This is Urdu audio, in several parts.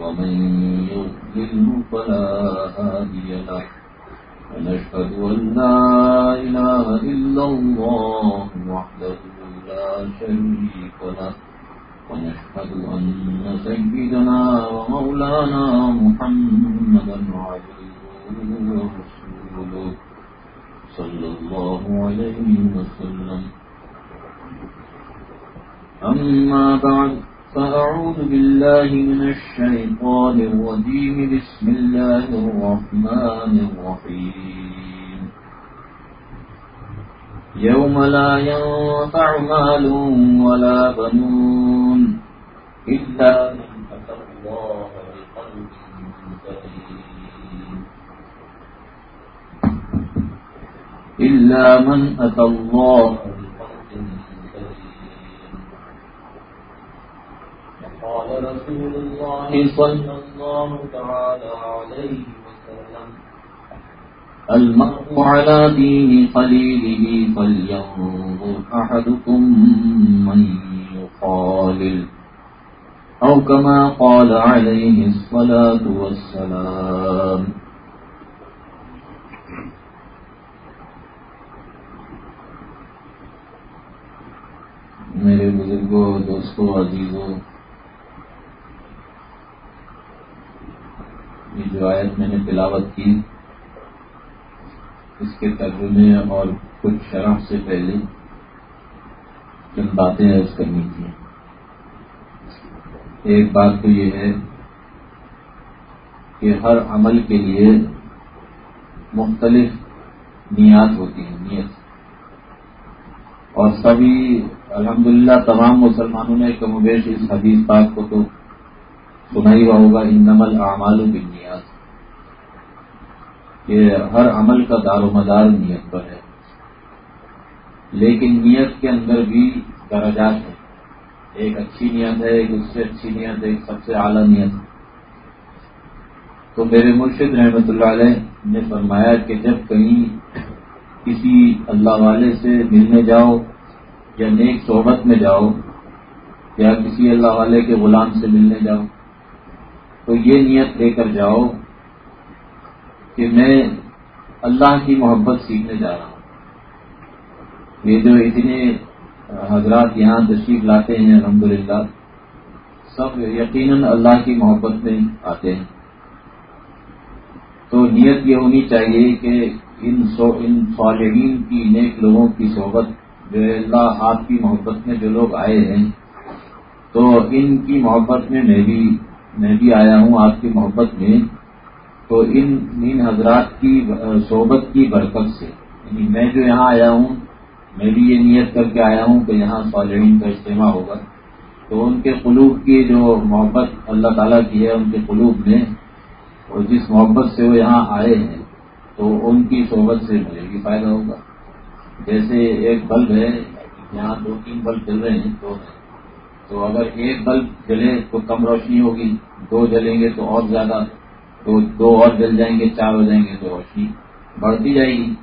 ومن يضلله فلا هادي له. ونشهد أن لا إله إلا الله وحده لا شريك له. ونشهد أن سيدنا ومولانا محمدا عبده ورسوله صلى الله عليه وسلم. أما بعد فأعوذ بالله من الشيطان الرجيم. بسم الله الرحمن الرحيم. يوم لا ينفع مال ولا بنون إلا من أتى الله بقلب سليم إلا من أتى الله قال رسول الله صلى الله تعالى عليه وسلم. المرء على دين خليله فلينظر أحدكم من يخالل أو كما قال عليه الصلاة والسلام. میرے بزرگوں دوستوں عزیزوں یہ جو آیت میں نے تلاوت کی، اس کے ترجمے اور کچھ شرح سے پہلے چند باتیں عرض کرنی تھی۔ ایک بات تو یہ ہے کہ ہر عمل کے لیے مختلف نیات ہوتی ہیں، نیت۔ اور سبھی الحمدللہ تمام مسلمانوں نے کم و بیش اس حدیث پاک کو تو سنا ہی ہوا ہوگا ان نمل اعمال و کہ ہر عمل کا دار و مدار نیت پر ہے۔ لیکن نیت کے اندر بھی درجات ہیں۔ ایک اچھی نیت ہے، ایک اس سے اچھی نیت ہے ایک سب سے اعلیٰ نیت۔ تو میرے مرشد رحمت اللہ علیہ نے فرمایا کہ جب کہیں کسی اللہ والے سے ملنے جاؤ یا نیک صحبت میں جاؤ یا کسی اللہ والے کے غلام سے ملنے جاؤ تو یہ نیت لے کر جاؤ کہ میں اللہ کی محبت سیکھنے جا رہا ہوں۔ یہ جو اتنے حضرات یہاں تشریف لاتے ہیں، الحمدللہ، سب یقیناً اللہ کی محبت میں آتے ہیں۔ تو نیت یہ ہونی چاہیے کہ ان ان صالحین کی نیک لوگوں کی صحبت، جو اللہ آپ کی محبت میں جو لوگ آئے ہیں، تو ان کی محبت میں میں بھی میں بھی آیا ہوں آپ کی محبت میں، تو ان ان حضرات کی صحبت کی برکت سے۔ یعنی میں جو یہاں آیا ہوں، میں بھی یہ نیت کر کے آیا ہوں کہ یہاں صالحین کا اجتماع ہوگا۔ تو ان کے قلوب کی جو محبت اللہ تعالیٰ کی ہے، ان کے قلوب میں، اور جس محبت سے وہ یہاں آئے ہیں، تو ان کی صحبت سے مجھے بھی فائدہ ہوگا۔ جیسے ایک بلب ہے، یہاں دو تین بلب چل رہے ہیں، تو تو اگر ایک بلب جلے تو کم روشنی ہوگی، دو جلیں گے تو اور زیادہ، تو دو اور جل جائیں گے، چار ہو جائیں گے تو روشنی بڑھتی جائے گی۔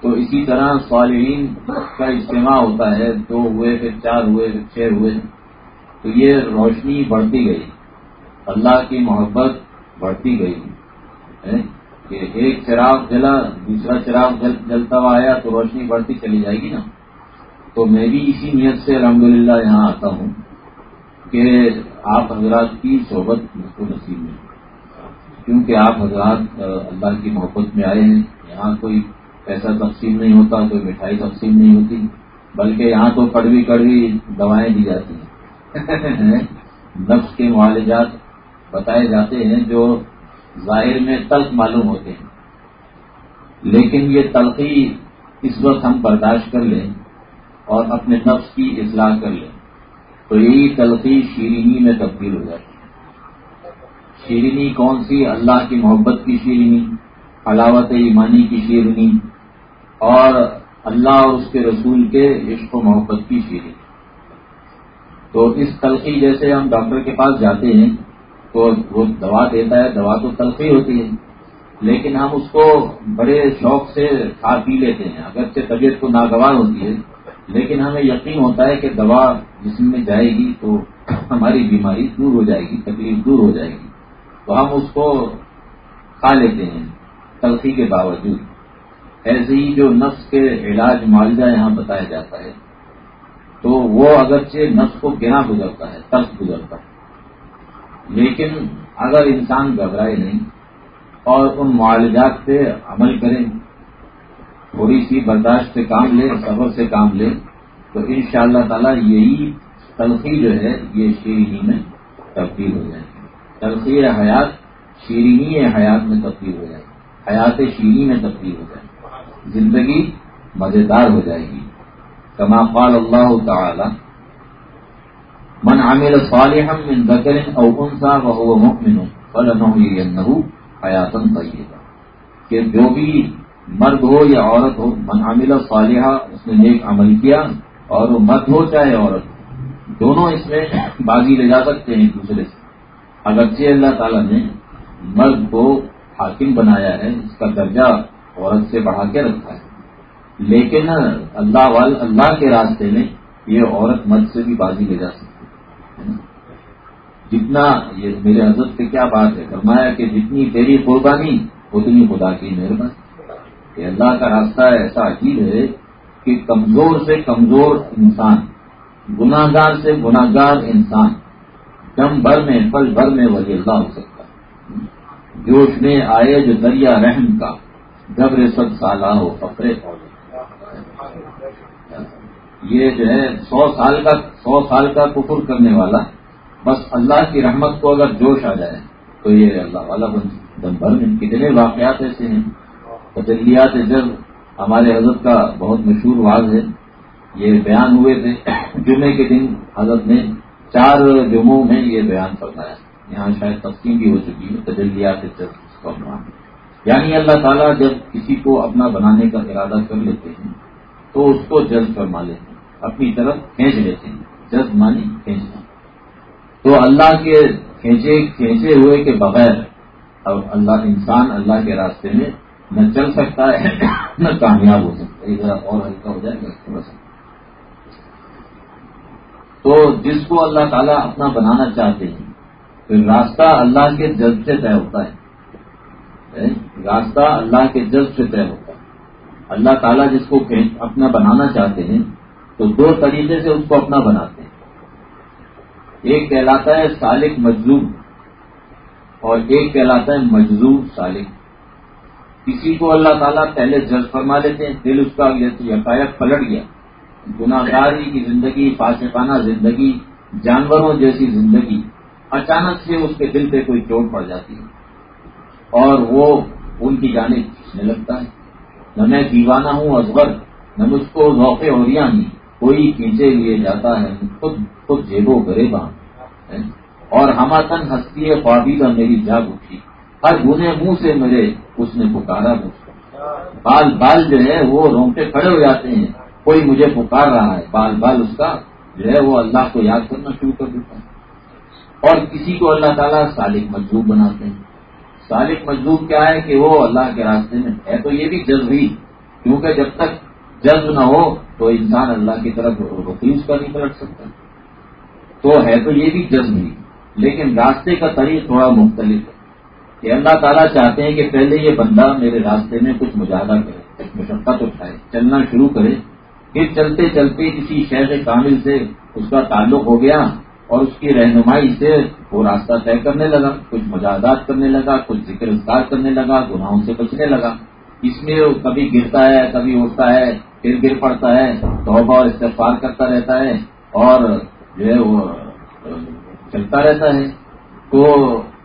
تو اسی طرح صالحین کا اجتماع ہوتا ہے، دو ہوئے، پھر چار ہوئے، پھر چھ ہوئے، تو یہ روشنی بڑھتی گئی۔ اللہ کی محبت بڑھتی گئی۔ کہ ایک چراغ جلا، دوسرا چراغ جلتا ہوا آیا تو روشنی بڑھتی چلی جائے گی نا۔ تو میں بھی اسی نیت سے الحمدللہ یہاں آتا ہوں کہ آپ حضرات کی صحبت مجھ کو نصیب میں کیونکہ آپ حضرات اللہ کی محبت میں آئے ہیں، یہاں کوئی پیسہ تقسیم نہیں ہوتا، کوئی مٹھائی تقسیم نہیں ہوتی، بلکہ یہاں تو کڑوی کڑوی دوائیں دی جاتی ہیں؟ نفس کے معالجات بتائے جاتے ہیں جو ظاہر میں تلخ معلوم ہوتے ہیں۔ لیکن یہ تلخی اس وقت ہم برداشت کر لیں اور اپنے نفس کی اصلاح کر لیں۔ تو یہی تلخی شیرینی میں تبدیل ہو جاتی ہے۔ شیرینی کون سی؟ اللہ کی محبت کی شیرینی علاوت ایمانی کی شیرینی، اور اللہ اور اس کے رسول کے عشق و محبت کی شیرینی۔ تو اس تلخی جیسے ہم ڈاکٹر کے پاس جاتے ہیں، تو وہ دوا دیتا ہے، دوا تو تلخی ہوتی ہے، لیکن ہم اس کو بڑے شوق سے کھا پی لیتے ہیں۔ اگرچہ طبیعت کو ناگوار ہوتی ہے لیکن ہمیں یقین ہوتا ہے کہ دوا جسم میں جائے گی تو ہماری بیماری دور ہو جائے گی، تکلیف دور ہو جائے گی۔ تو ہم اس کو کھا لیتے ہیں تلخی کے باوجود۔ ایسے ہی جو نفس کے علاج معالجہ یہاں بتایا جاتا ہے، تو وہ اگرچہ نفس کو گنا گزرتا ہے، تلخ گزرتا ہے، لیکن اگر انسان گھبرائے نہیں اور ان معالجات پہ عمل کریں تھوڑی سی برداشت سے کام لے صبر سے کام لے تو ان شاء اللہ تعالی یہی تلخی جو ہے، یہ شیرینی میں تبدیل ہو جائے گی۔ تلخی حیات شیرینی حیات میں تبدیل ہو جائے گی۔ حیات شیرینی میں تبدیل ہو جائے گی۔ زندگی مزیدار ہو جائے گی۔ کما قال اللہ تعالی، من عمل صالحا من ذکر او انسا وهو مؤمن فلنحيينه حیاتن طیبہ کہ جو بھی مرد ہو یا عورت ہو، من عمل صالحہ اس نے نیک عمل کیا، اور وہ مرد ہو چاہے عورت ہو۔ دونوں اس میں باغی لے جا سکتے ہیں ایک دوسرے سے۔ اگرچہ اللہ تعالیٰ نے مرد کو حاکم بنایا ہے، اس کا درجہ عورت سے بڑھا کے رکھا ہے۔ لیکن اللہ وال اللہ کے راستے میں یہ عورت مرد سے بھی بازی لے جا سکتی ہے جتنا یہ میرے حضرت سے کیا بات ہے، فرمایا کہ جتنی تیری قربانی، اتنی خدا کی مہربانی۔ کہ اللہ کا راستہ ایسا عجیب ہے کہ کمزور سے کمزور انسان گناگار سے گناگار انسان، دم بھر میں، پل بھر میں ولی اللہ ہو سکتا ہے۔ جوش میں آئے جو دریا رحم کا گبر سب سالہ ہو، فقرے یہ جو ہے، سو سال کا، سو سال کا کفر کرنے والا، بس اللہ کی رحمت کو اگر جوش آ جائے، تو یہ اللہ والا بن، دم بھر میں۔ کتنے واقعات ایسے ہیں۔ تجلیات جب ہمارے حضرت کا بہت مشہور واضح ہے۔ یہ بیان ہوئے تھے۔ جمعے کے دن حضرت نے چار جمعوں میں یہ بیان فرمایا۔ یہاں شاید تقسیم بھی ہو چکی ہے، تجلیات جب یعنی اللہ تعالیٰ جب کسی کو اپنا بنانے کا ارادہ کر لیتے ہیں، تو اس کو جذب فرما لیتے ہیں۔ اپنی طرف کھینچ لیتے ہیں۔ جذب مانی کھینچنا تو اللہ کے کھینچے کھینچے ہوئے کے بغیر اب اللہ انسان اللہ کے راستے میں نہ چل سکتا ہے، نہ کامیاب ہو سکتا ہے ذرا اور ہلکا ہو جائے گا تھوڑا سا تو جس کو اللہ تعالیٰ اپنا بنانا چاہتے ہیں پھر راستہ اللہ کے جذب سے طے ہوتا ہے۔ راستہ اللہ کے جذب سے طے ہوتا ہے۔ اللہ تعالیٰ جس کو اپنا بنانا چاہتے ہیں، تو دو طریقے سے اس کو اپنا بناتے ہیں۔ ایک کہلاتا ہے سالک مجلوب اور ایک کہلاتا ہے مجلوب سالک۔ کسی کو اللہ تعالیٰ پہلے جج فرما لیتے ہیں دل اس کا یکایک پلٹ گیا۔ گناگاری کی زندگی، فاسقانہ زندگی، جانوروں جیسی زندگی، اچانک سے اس کے دل پہ کوئی چوٹ پڑ جاتی ہے۔ اور وہ ان کی جانب کھینچنے لگتا ہے۔ نہ میں دیوانہ ہوں ازغر نہ مجھ کو ذوق ہو رہی نہیں کوئی کھینچے لیے جاتا ہے، خود خود جیبو گرے بان اور ہماتن ہستی ہے خوابیدہ میری جاگ اٹھی۔ ہر گنے منہ سے میرے اس نے پکارا مجھ کو۔ بال بال جو ہے، وہ رونگٹے کھڑے ہو جاتے ہیں۔ کوئی مجھے پکار رہا ہے، بال بال اس کا جو ہے، وہ اللہ کو یاد کرنا شروع کر دیتا ہے۔ اور کسی کو اللہ تعالیٰ سالک مجبور بناتے ہیں۔ سالک مجبور کیا ہے کہ وہ اللہ کے راستے میں ہے؟ تو یہ بھی جذبی کیونکہ جب تک جذب نہ ہو، تو انسان اللہ کی طرف روکی اس کا نہیں پلٹ سکتا۔ تو ہے تو یہ بھی جذب ہی لیکن راستے کا طریق تھوڑا مختلف ہے۔ کہ اللہ تعالیٰ چاہتے ہیں کہ پہلے یہ بندہ میرے راستے میں کچھ مجاہدہ کرے، کچھ مشقت اٹھائے، چلنا شروع کرے، پھر چلتے چلتے کسی شہر کامل سے اس کا تعلق ہو گیا اور اس کی رہنمائی سے وہ راستہ طے کرنے لگا، کچھ مجاہدات کرنے لگا، کچھ ذکر اثار کرنے لگا، گناہوں سے بچنے لگا۔ اس میں کبھی گرتا ہے، کبھی اٹھتا ہے، پھر گر پڑتا ہے، توبہ اور استفار کرتا رہتا ہے اور جو ہے وہ، چلتا رہتا ہے۔ تو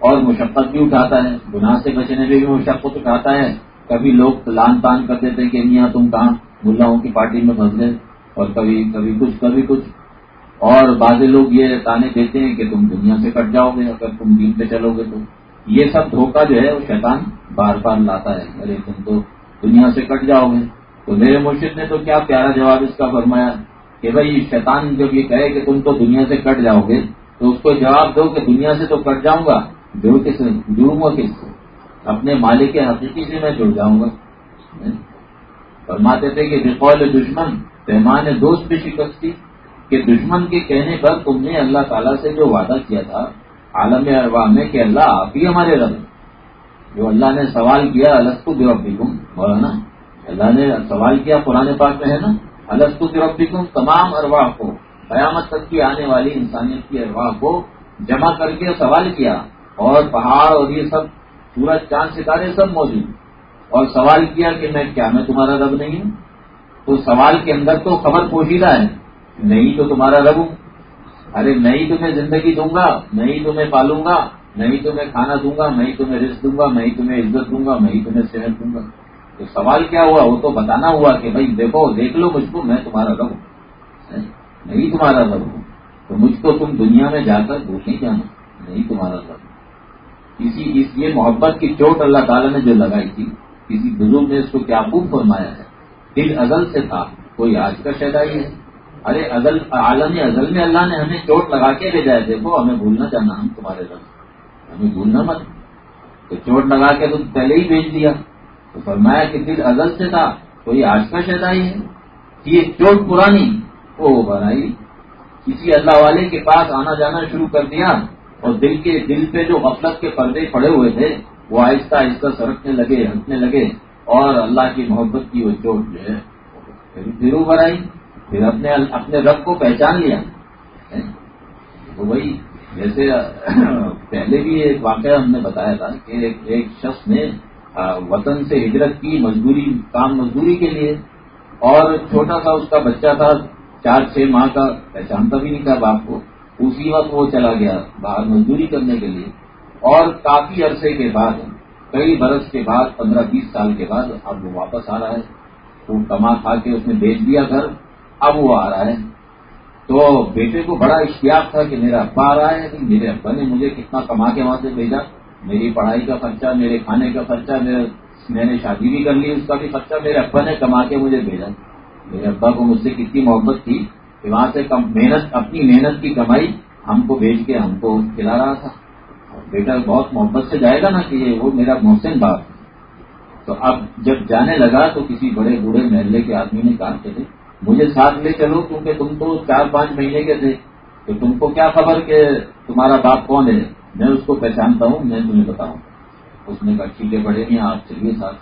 اور مشقت بھی اٹھاتا ہے۔ گناہ سے بچنے میں بھی مشقت اٹھاتا ہے۔ کبھی لوگ لان تان کر دیتے کہ میاں تم کہاں ملاؤں کی پارٹی میں پھنس گئے اور کبھی کبھی کچھ کبھی کچھ۔ اور بعض لوگ یہ تانے دیتے ہیں کہ تم دنیا سے کٹ جاؤ گے، اگر تم دین پہ چلو گے تو۔ یہ سب دھوکہ جو ہے وہ شیطان بار بار لاتا ہے۔ ارے تم تو دنیا سے کٹ جاؤ گے۔ تو میرے مرشد نے تو کیا پیارا جواب اس کا فرمایا کہ بھائی، شیطان جب یہ کہے کہ تم تو دنیا سے کٹ جاؤ گے تو اس کو جواب دو کہ دنیا سے تو کٹ جاؤں گا۔ جڑ کس جڑوں گا کس سے اپنے مالک حقیقی سے میں جڑ جاؤں گا۔ فرماتے تھے کہ بقول دشمن پیمان دوست بھی شکست تھی کہ دشمن کے کہنے پر تم نے اللہ تعالیٰ سے جو وعدہ کیا تھا، عالم اروا میں کہ اللہ آپ ہی ہمارے رب جو اللہ نے سوال کیا السط بربکم، مولانا، اللہ نے سوال کیا پرانے پاک میں ہے نا؟ السط بربکم، تمام ارواح کو، قیامت تک کی آنے والی انسانیت کی ارواح کو جمع کر کے سوال کیا۔ اور پہاڑ اور یہ سب سورج چاند ستارے سب موجود اور سوال کیا کہ میں کیا میں تمہارا رب نہیں ہوں؟ تو سوال کے اندر تو خبر پوشیدہ ہے نہیں تو تمہارا رب ہوں۔ ارے میں ہی تمہیں زندگی دوں گا میں ہی تمہیں پالوں گا میں ہی تمہیں کھانا دوں گا میں ہی تمہیں رزق دوں گا میں ہی تمہیں عزت دوں گا میں ہی تمہیں صحت دوں گا۔ تو سوال کیا ہوا؟ وہ تو بتانا ہوا کہ بھائی دیکھو، دیکھ لو مجھ کو، میں تمہارا رب ہوں۔ میں ہی تمہارا رب ہوں۔ تو مجھ کو تم دنیا میں جا کر بھول نہیں جانا نہیں تمہارا رب کسی اس یہ محبت کی چوٹ اللہ تعالیٰ نے جو لگائی تھی، کسی بزرگ نے اس کو کیا خوب فرمایا ہے۔ دل ازل سے تھا، کوئی آج کا شہدائی ہے۔ ارے ازل، عالم ازل میں اللہ نے ہمیں چوٹ لگا کے بھیجا ہے دیکھو، ہمیں بھولنا چاہنا ہم تمہارے رب۔ ہمیں بھولنا مت۔ تو چوٹ لگا کے تو پہلے ہی بھیج دیا۔ تو فرمایا کہ پھر ازل سے تھا، کوئی آج کا شہدائی ہے۔ یہ چوٹ پرانی، وہ بنائی کسی اللہ والے کے پاس آنا جانا شروع کر دیا اور دل کے دل پہ جو غفلت کے پردے پڑے ہوئے تھے، وہ آہستہ آہستہ سرکنے لگے، ہنسنے لگے اور اللہ کی محبت کی وہ چوٹ جو ہے، پھر ابھر آئی، پھر اپنے اپنے رب کو پہچان لیا۔ تو وہی، جیسے پہلے بھی ایک واقعہ ہم نے بتایا تھا کہ ایک شخص نے وطن سے ہجرت کی مزدوری، کام مزدوری کے لیے، اور چھوٹا سا اس کا بچہ تھا، چار چھ ماہ کا، پہچانتا بھی نہیں تھا باپ کو۔ اسی وقت وہ چلا گیا باہر مزدوری کرنے کے لیے اور کافی عرصے کے بعد، کئی برس کے بعد، پندرہ بیس سال کے بعد اب وہ واپس آ رہا ہے۔ وہ کما کھا کے اس نے بیچ دیا گھر، اب وہ آ رہا ہے۔ تو بیٹے کو بڑا اشتیاق تھا کہ میرا ابا آ رہا ہے میرے ابا نے مجھے کتنا کما کے وہاں سے بھیجا۔ میری پڑھائی کا خرچہ، میرے کھانے کا خرچہ میں نے شادی بھی کر لی، اس کا بھی خرچہ میرے ابا نے کما کے مجھے بھیجا۔ میرے ابا کو مجھ سے کتنی محبت تھی وہاں سے محنت، اپنی محنت کی کمائی ہم کو بھیج کے ہم کو کھلا رہا تھا۔ بیٹا بہت محبت سے جائے گا نا کہ وہ میرا محسن باپ۔ تو اب جب جانے لگا تو کسی بڑے بوڑھے محلے کے آدمی نے کہا کہ مجھے ساتھ لے چلو کیونکہ تم تو چار پانچ مہینے کے تھے۔ تو تم کو کیا خبر کہ تمہارا باپ کون ہے؟ میں اس کو پہچانتا ہوں، میں تمہیں بتاؤں۔ اس نے کہا، ٹھیک ہے بڑے نہیں آپ چلیے ساتھ۔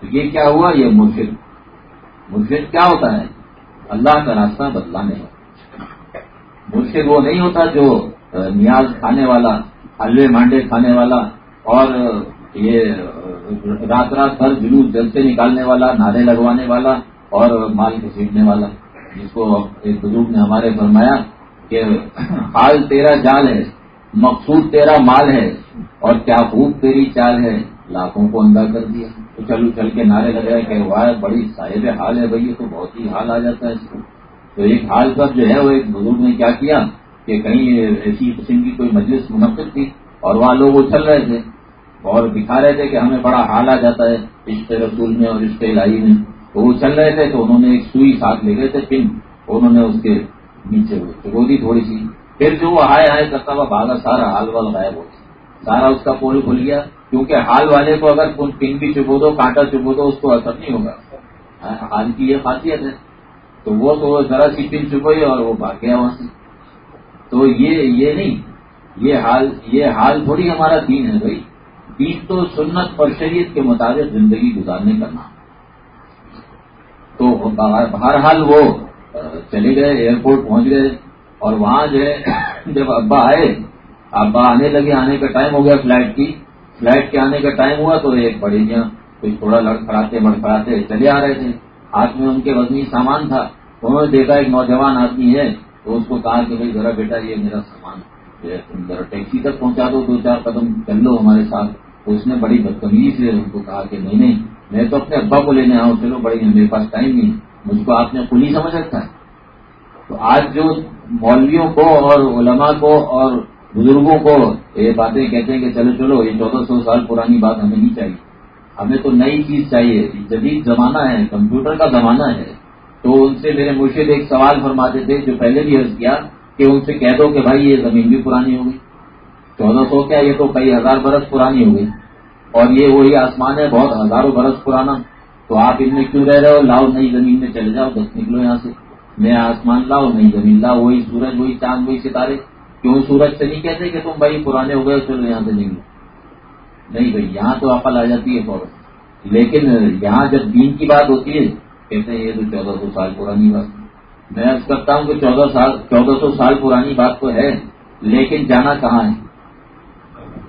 تو یہ کیا ہوا؟ یہ مرشد۔ مرشد کیا ہوتا ہے؟ اللہ کا راستہ بدلانے مرشد وہ نہیں ہوتا جو نیاز کھانے والا، حلوے مانڈے کھانے والا اور یہ رات رات بھر جلوس جل سے نکالنے والا، نعرے لگوانے والا اور مال گھسیٹنے والا۔ جس کو ایک بزرگ نے ہمارے فرمایا کہ، حال تیرا جال ہے، مقصود تیرا مال ہے اور کیا خوب تیری چال ہے، لاکھوں کو اندھا کر دیا۔ تو چلو چل کے نعرے لگائے کہ وہ بڑی صاحب حال ہے بھائی تو بہت ہی حال آ جاتا ہے اس کو۔ تو ایک حال پر جو ہے، وہ ایک بزرگ نے کیا کیا کہ کہیں ایسی قسم کی کوئی مجلس منعقد تھی اور وہاں لوگ اچھل رہے تھے اور دکھا رہے تھے کہ ہمیں بڑا حال آ جاتا ہے رشتے رسول میں اور رشتے الہی میں۔ تو وہ چل رہے تھے، تو انہوں نے ایک سوئی ساتھ لے گئے تھے، پن انہوں نے اس کے نیچے چکو دی تھوڑی سی۔ پھر جو وہ ہائے ہائے کرتا ہوا بھاگا، سارا حال وال غائب ہو سارا اس کا پول کھل گیا۔ کیونکہ حال والے کو اگر پن بھی چبو دو، کانٹا چبو دو، اس کو اثر نہیں ہوگا۔ حال کی یہ خاصیت ہے۔ تو وہ تو ذرا سی پن چبوئی اور وہ بھاگ گیا وہاں سے۔ تو یہ یہ نہیں، یہ حال یہ حال تھوڑی ہمارا دین ہے بھائی۔ دین تو سنت اور شریعت کے مطابق زندگی گزارنے کا نام۔ تو بہرحال وہ چلے گئے ایئرپورٹ پہنچ گئے اور وہاں جو ہے، جب ابا آئے ابا آنے لگے، آنے کا ٹائم ہو گیا فلائٹ کی۔ فلائٹ کے آنے کا ٹائم ہوا تو ایک بڑی جہاں کچھ تھوڑا لڑکڑاتے بڑکڑاتے چلے آ رہے تھے۔ ہاتھ میں ان کے وزنی سامان تھا۔ انہوں نے دیکھا، ایک نوجوان آدمی ہے تو اس کو کہا کہ بھائی، ذرا بیٹا، یہ میرا سامان تم ذرا ٹیکسی تک پہنچا دو دو چار قدم چل لو ہمارے ساتھ۔ تو اس نے بڑی بدتمیزی سے ان کو کہا کہ نہیں نہیں، میں تو اپنے ابا کو لینے آؤں، چلو بڑی، میرے پاس ٹائم نہیں۔ مجھ کو آپ نے پولی سمجھ رکھا ہے۔ تو آج جو مولویوں کو اور علماء کو اور بزرگوں کو یہ باتیں کہتے ہیں کہ چلو چلو، یہ چودہ سو سال پرانی بات ہمیں نہیں چاہیے۔ ہمیں تو نئی چیز چاہیے۔ جدید زمانہ ہے، کمپیوٹر کا زمانہ ہے۔ تو ان سے میرے مرشد ایک سوال فرماتے تھے، جو پہلے بھی عرض کیا کہ ان سے کہہ دو کہ بھائی یہ زمین بھی پرانی ہو گئی۔ چودہ سو کیا؟ یہ تو کئی ہزار برس پرانی ہو گئی۔ اور یہ وہی آسمان ہے، بہت ہزاروں برس پرانا۔ تو آپ ان میں کیوں رہ رہے ہو؟ لاؤ نئی زمین میں چلے جاؤ، بس نکلو یہاں سے۔ نیا آسمان لاؤ، نئی زمین لاؤ، وہی سورج، وہی چاند، وہی ستارے۔ کیوں سورج سے نہیں کہتے کہ تم بھائی پرانے ہو گئے چلو یہاں سے نہیں نہیں بھائی، یہاں تو عقل آ جاتی ہے فوراً۔ لیکن یہاں جب دین کی بات ہوتی ہے، کہتے ہیں یہ تو چودہ سو سال پرانی بات۔ میں ارض کرتا ہوں کہ چودہ سال، چودہ سو سال پرانی بات تو ہے، لیکن جانا کہاں ہے؟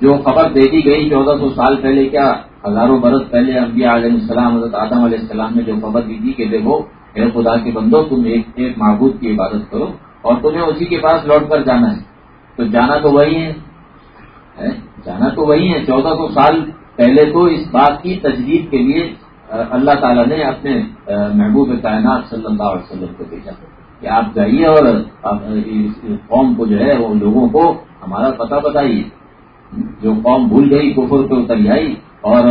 جو خبر دے دی گئی چودہ سو سال پہلے، کیا ہزاروں برس پہلے انبیاء علیہ السلام، حضرت آدم علیہ السلام نے جو خبر دی تھی کہ دیکھو، اے خدا کے بندو، تم ایک ایک معبود کی عبادت کرو اور تمہیں اسی کے پاس لوٹ کر جانا ہے۔ تو جانا تو وہی ہے۔ جانا تو وہی ہے۔ چودہ سو سال پہلے تو اس بات کی تجدید کے لیے اللہ تعالیٰ نے اپنے محبوب کائنات صلی اللہ علیہ وسلم کو بھیجا۔ کہ آپ جائیے اور قوم کو جو ہے، وہ لوگوں کو ہمارا پتہ بتائیے۔ جو قوم بھول گئی، کفر پہ اتر آئی۔ اور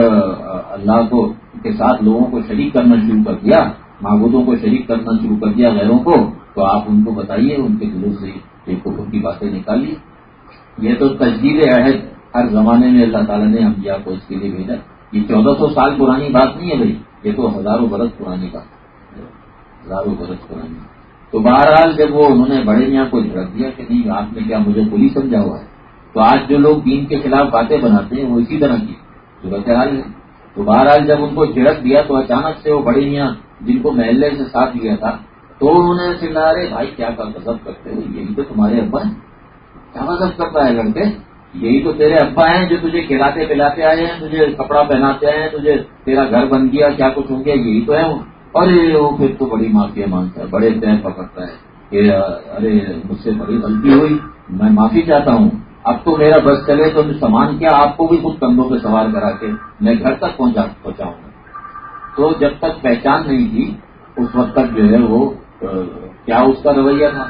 اللہ کو، کے ساتھ لوگوں کو شریک کرنا شروع کر دیا۔ معبودوں کو شریک کرنا شروع کر دیا، غیروں کو۔ تو آپ ان کو بتائیے، ان کے دلوں سے ایک کفر کی باتیں نکالیے یہ تو تجدید عہد ہر زمانے میں اللہ تعالیٰ نے انبیاء کو اس کے لیے بھیجا۔ یہ چودہ سو سال پرانی بات نہیں ہے بھائی، یہ تو ہزاروں برس پرانی بات ہزاروں برس پرانی۔ تو بہرحال جب وہ انہوں نے بڑے میاں کو جھڑک دیا کہ نہیں، آپ نے کیا مجھے پولیس سمجھا ہوا ہے؟ تو آج جو لوگ دین کے خلاف باتیں بناتے ہیں، وہ اسی طرح کی صورت حال ہے۔ تو بہرحال جب ان کو جھڑک دیا تو اچانک سے وہ بڑے میاں جن کو محلے سے ساتھ لیا تھا تو انہوں نے چلا رہے بھائی کیا مذہب کرتے ہو؟ یہی تو تمہارے ابا ہیں۔ کیا مذہب کرتا ہے لڑکے؟ یہی تو تیرے ابا ہیں جو تجھے کھلاتے پلاتے آئے ہیں، تجھے کپڑا پہناتے آئے ہیں، تجھے تیرا گھر بن گیا، کیا کچھ ہو گیا؟ یہی تو ہے اور وہ پھر تو بڑی معافیا مانگتا ہے، بڑے طے پکڑتا ہے کہ ارے، مجھ سے بڑی غلطی ہوئی، میں معافی چاہتا ہوں۔ اب تو میرا بس چلے تو سامان کیا، آپ کو بھی خود کندھوں پہ سوار کرا کے میں گھر تک پہنچا پہنچاؤں گا۔ تو جب تک پہچان نہیں تھی، اس وقت تک جو ہے وہ کیا اس کا رویہ تھا؟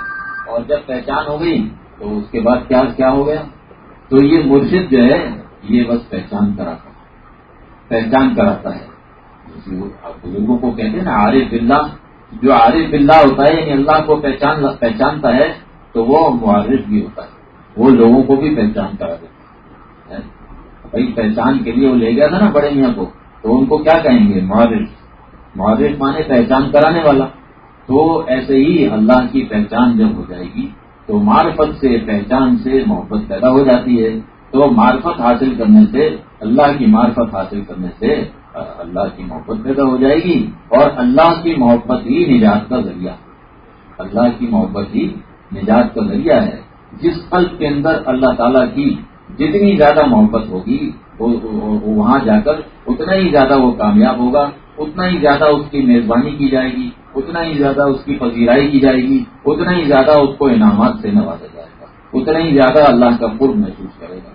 اور جب پہچان ہو گئی تو اس کے بعد کیا کیا ہو گیا؟ تو یہ مرشد جو ہے، یہ بس پہچان کراتا پہچان کراتا ہے۔ بزرگوں کو کہتے ہیں نا، عارف اللہ جو عارف اللہ ہوتا ہے یعنی اللہ کو پہچان پہچانتا ہے، تو وہ معارف بھی ہوتا ہے۔ وہ لوگوں کو بھی پہچان کرا دیتا ہے۔ بھائی، پہچان کے لیے وہ لے گیا تھا نا بڑے میاں کو۔ تو ان کو کیا کہیں گے؟ معرف معرف مانے پہچان کرانے والا۔ تو ایسے ہی اللہ کی پہچان جب ہو جائے گی، تو معرفت سے پہچان سے محبت پیدا ہو جاتی ہے۔ تو معرفت حاصل کرنے سے، اللہ کی معرفت حاصل کرنے سے اللہ کی محبت پیدا ہو جائے گی۔ اور اللہ کی محبت ہی نجات کا ذریعہ۔ اللہ کی محبت ہی نجات کا ذریعہ ہے۔ جس قلب کے اندر اللہ تعالیٰ کی جتنی زیادہ محبت ہوگی وہاں جا کر اتنا ہی زیادہ وہ کامیاب ہوگا، اتنا ہی زیادہ اس کی میزبانی کی جائے گی۔ اتنا ہی زیادہ اس کی پذیرائی کی جائے گی اتنا ہی زیادہ اس کو انعامات سے نوازا جائے گا اتنا ہی زیادہ اللہ کا قرب محسوس کرے گا۔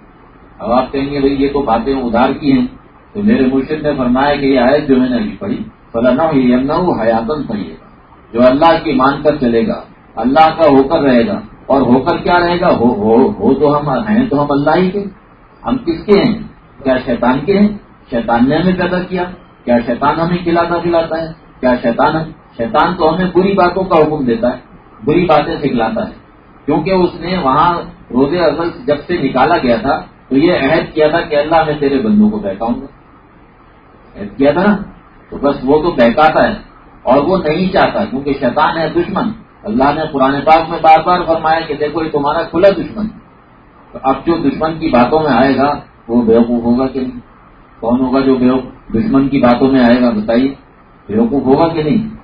اب آپ کہیں گے بھائی یہ تو باتیں ادار کی ہیں تو میرے مرشد نے فرمایا کہ یہ آیت جو میں نے ابھی پڑھی فلاں حیاتن صحیح جو اللہ کی مان کر چلے گا اللہ کا ہو کر رہے گا اور ہو کر کیا رہے گا؟ ہو ہو, ہو تو ہم ہیں تو ہم اللہ ہی کے۔ ہم کس کے ہیں؟ کیا شیطان کے ہیں؟ شیطان نے ہمیں پیدا کیا کیا شیطان ہمیں کھلاتا کھلاتا ہے؟ کیا شیطان شیطان تو ہمیں بری باتوں کا حکم دیتا ہے، بری باتیں سکھلاتا ہے۔ کیونکہ اس نے وہاں روزے ازل جب سے نکالا گیا تھا، تو یہ عہد کیا تھا کہ اللہ میں تیرے بندوں کو بہکاؤں گا۔ عہد کیا تھا نا؟ تو بس وہ تو بہکاتا ہے اور وہ نہیں چاہتا، کیونکہ شیطان ہے دشمن۔ اللہ نے پرانے پاک میں بار بار فرمایا کہ دیکھو، یہ تمہارا کھلا دشمن تو اب جو دشمن کی باتوں میں آئے گا، وہ بیوقوف ہوگا کہ نہیں؟ کون ہوگا جو دشمن کی باتوں میں آئے گا، بتائیے۔ بیوقوف ہوگا کہ نہیں؟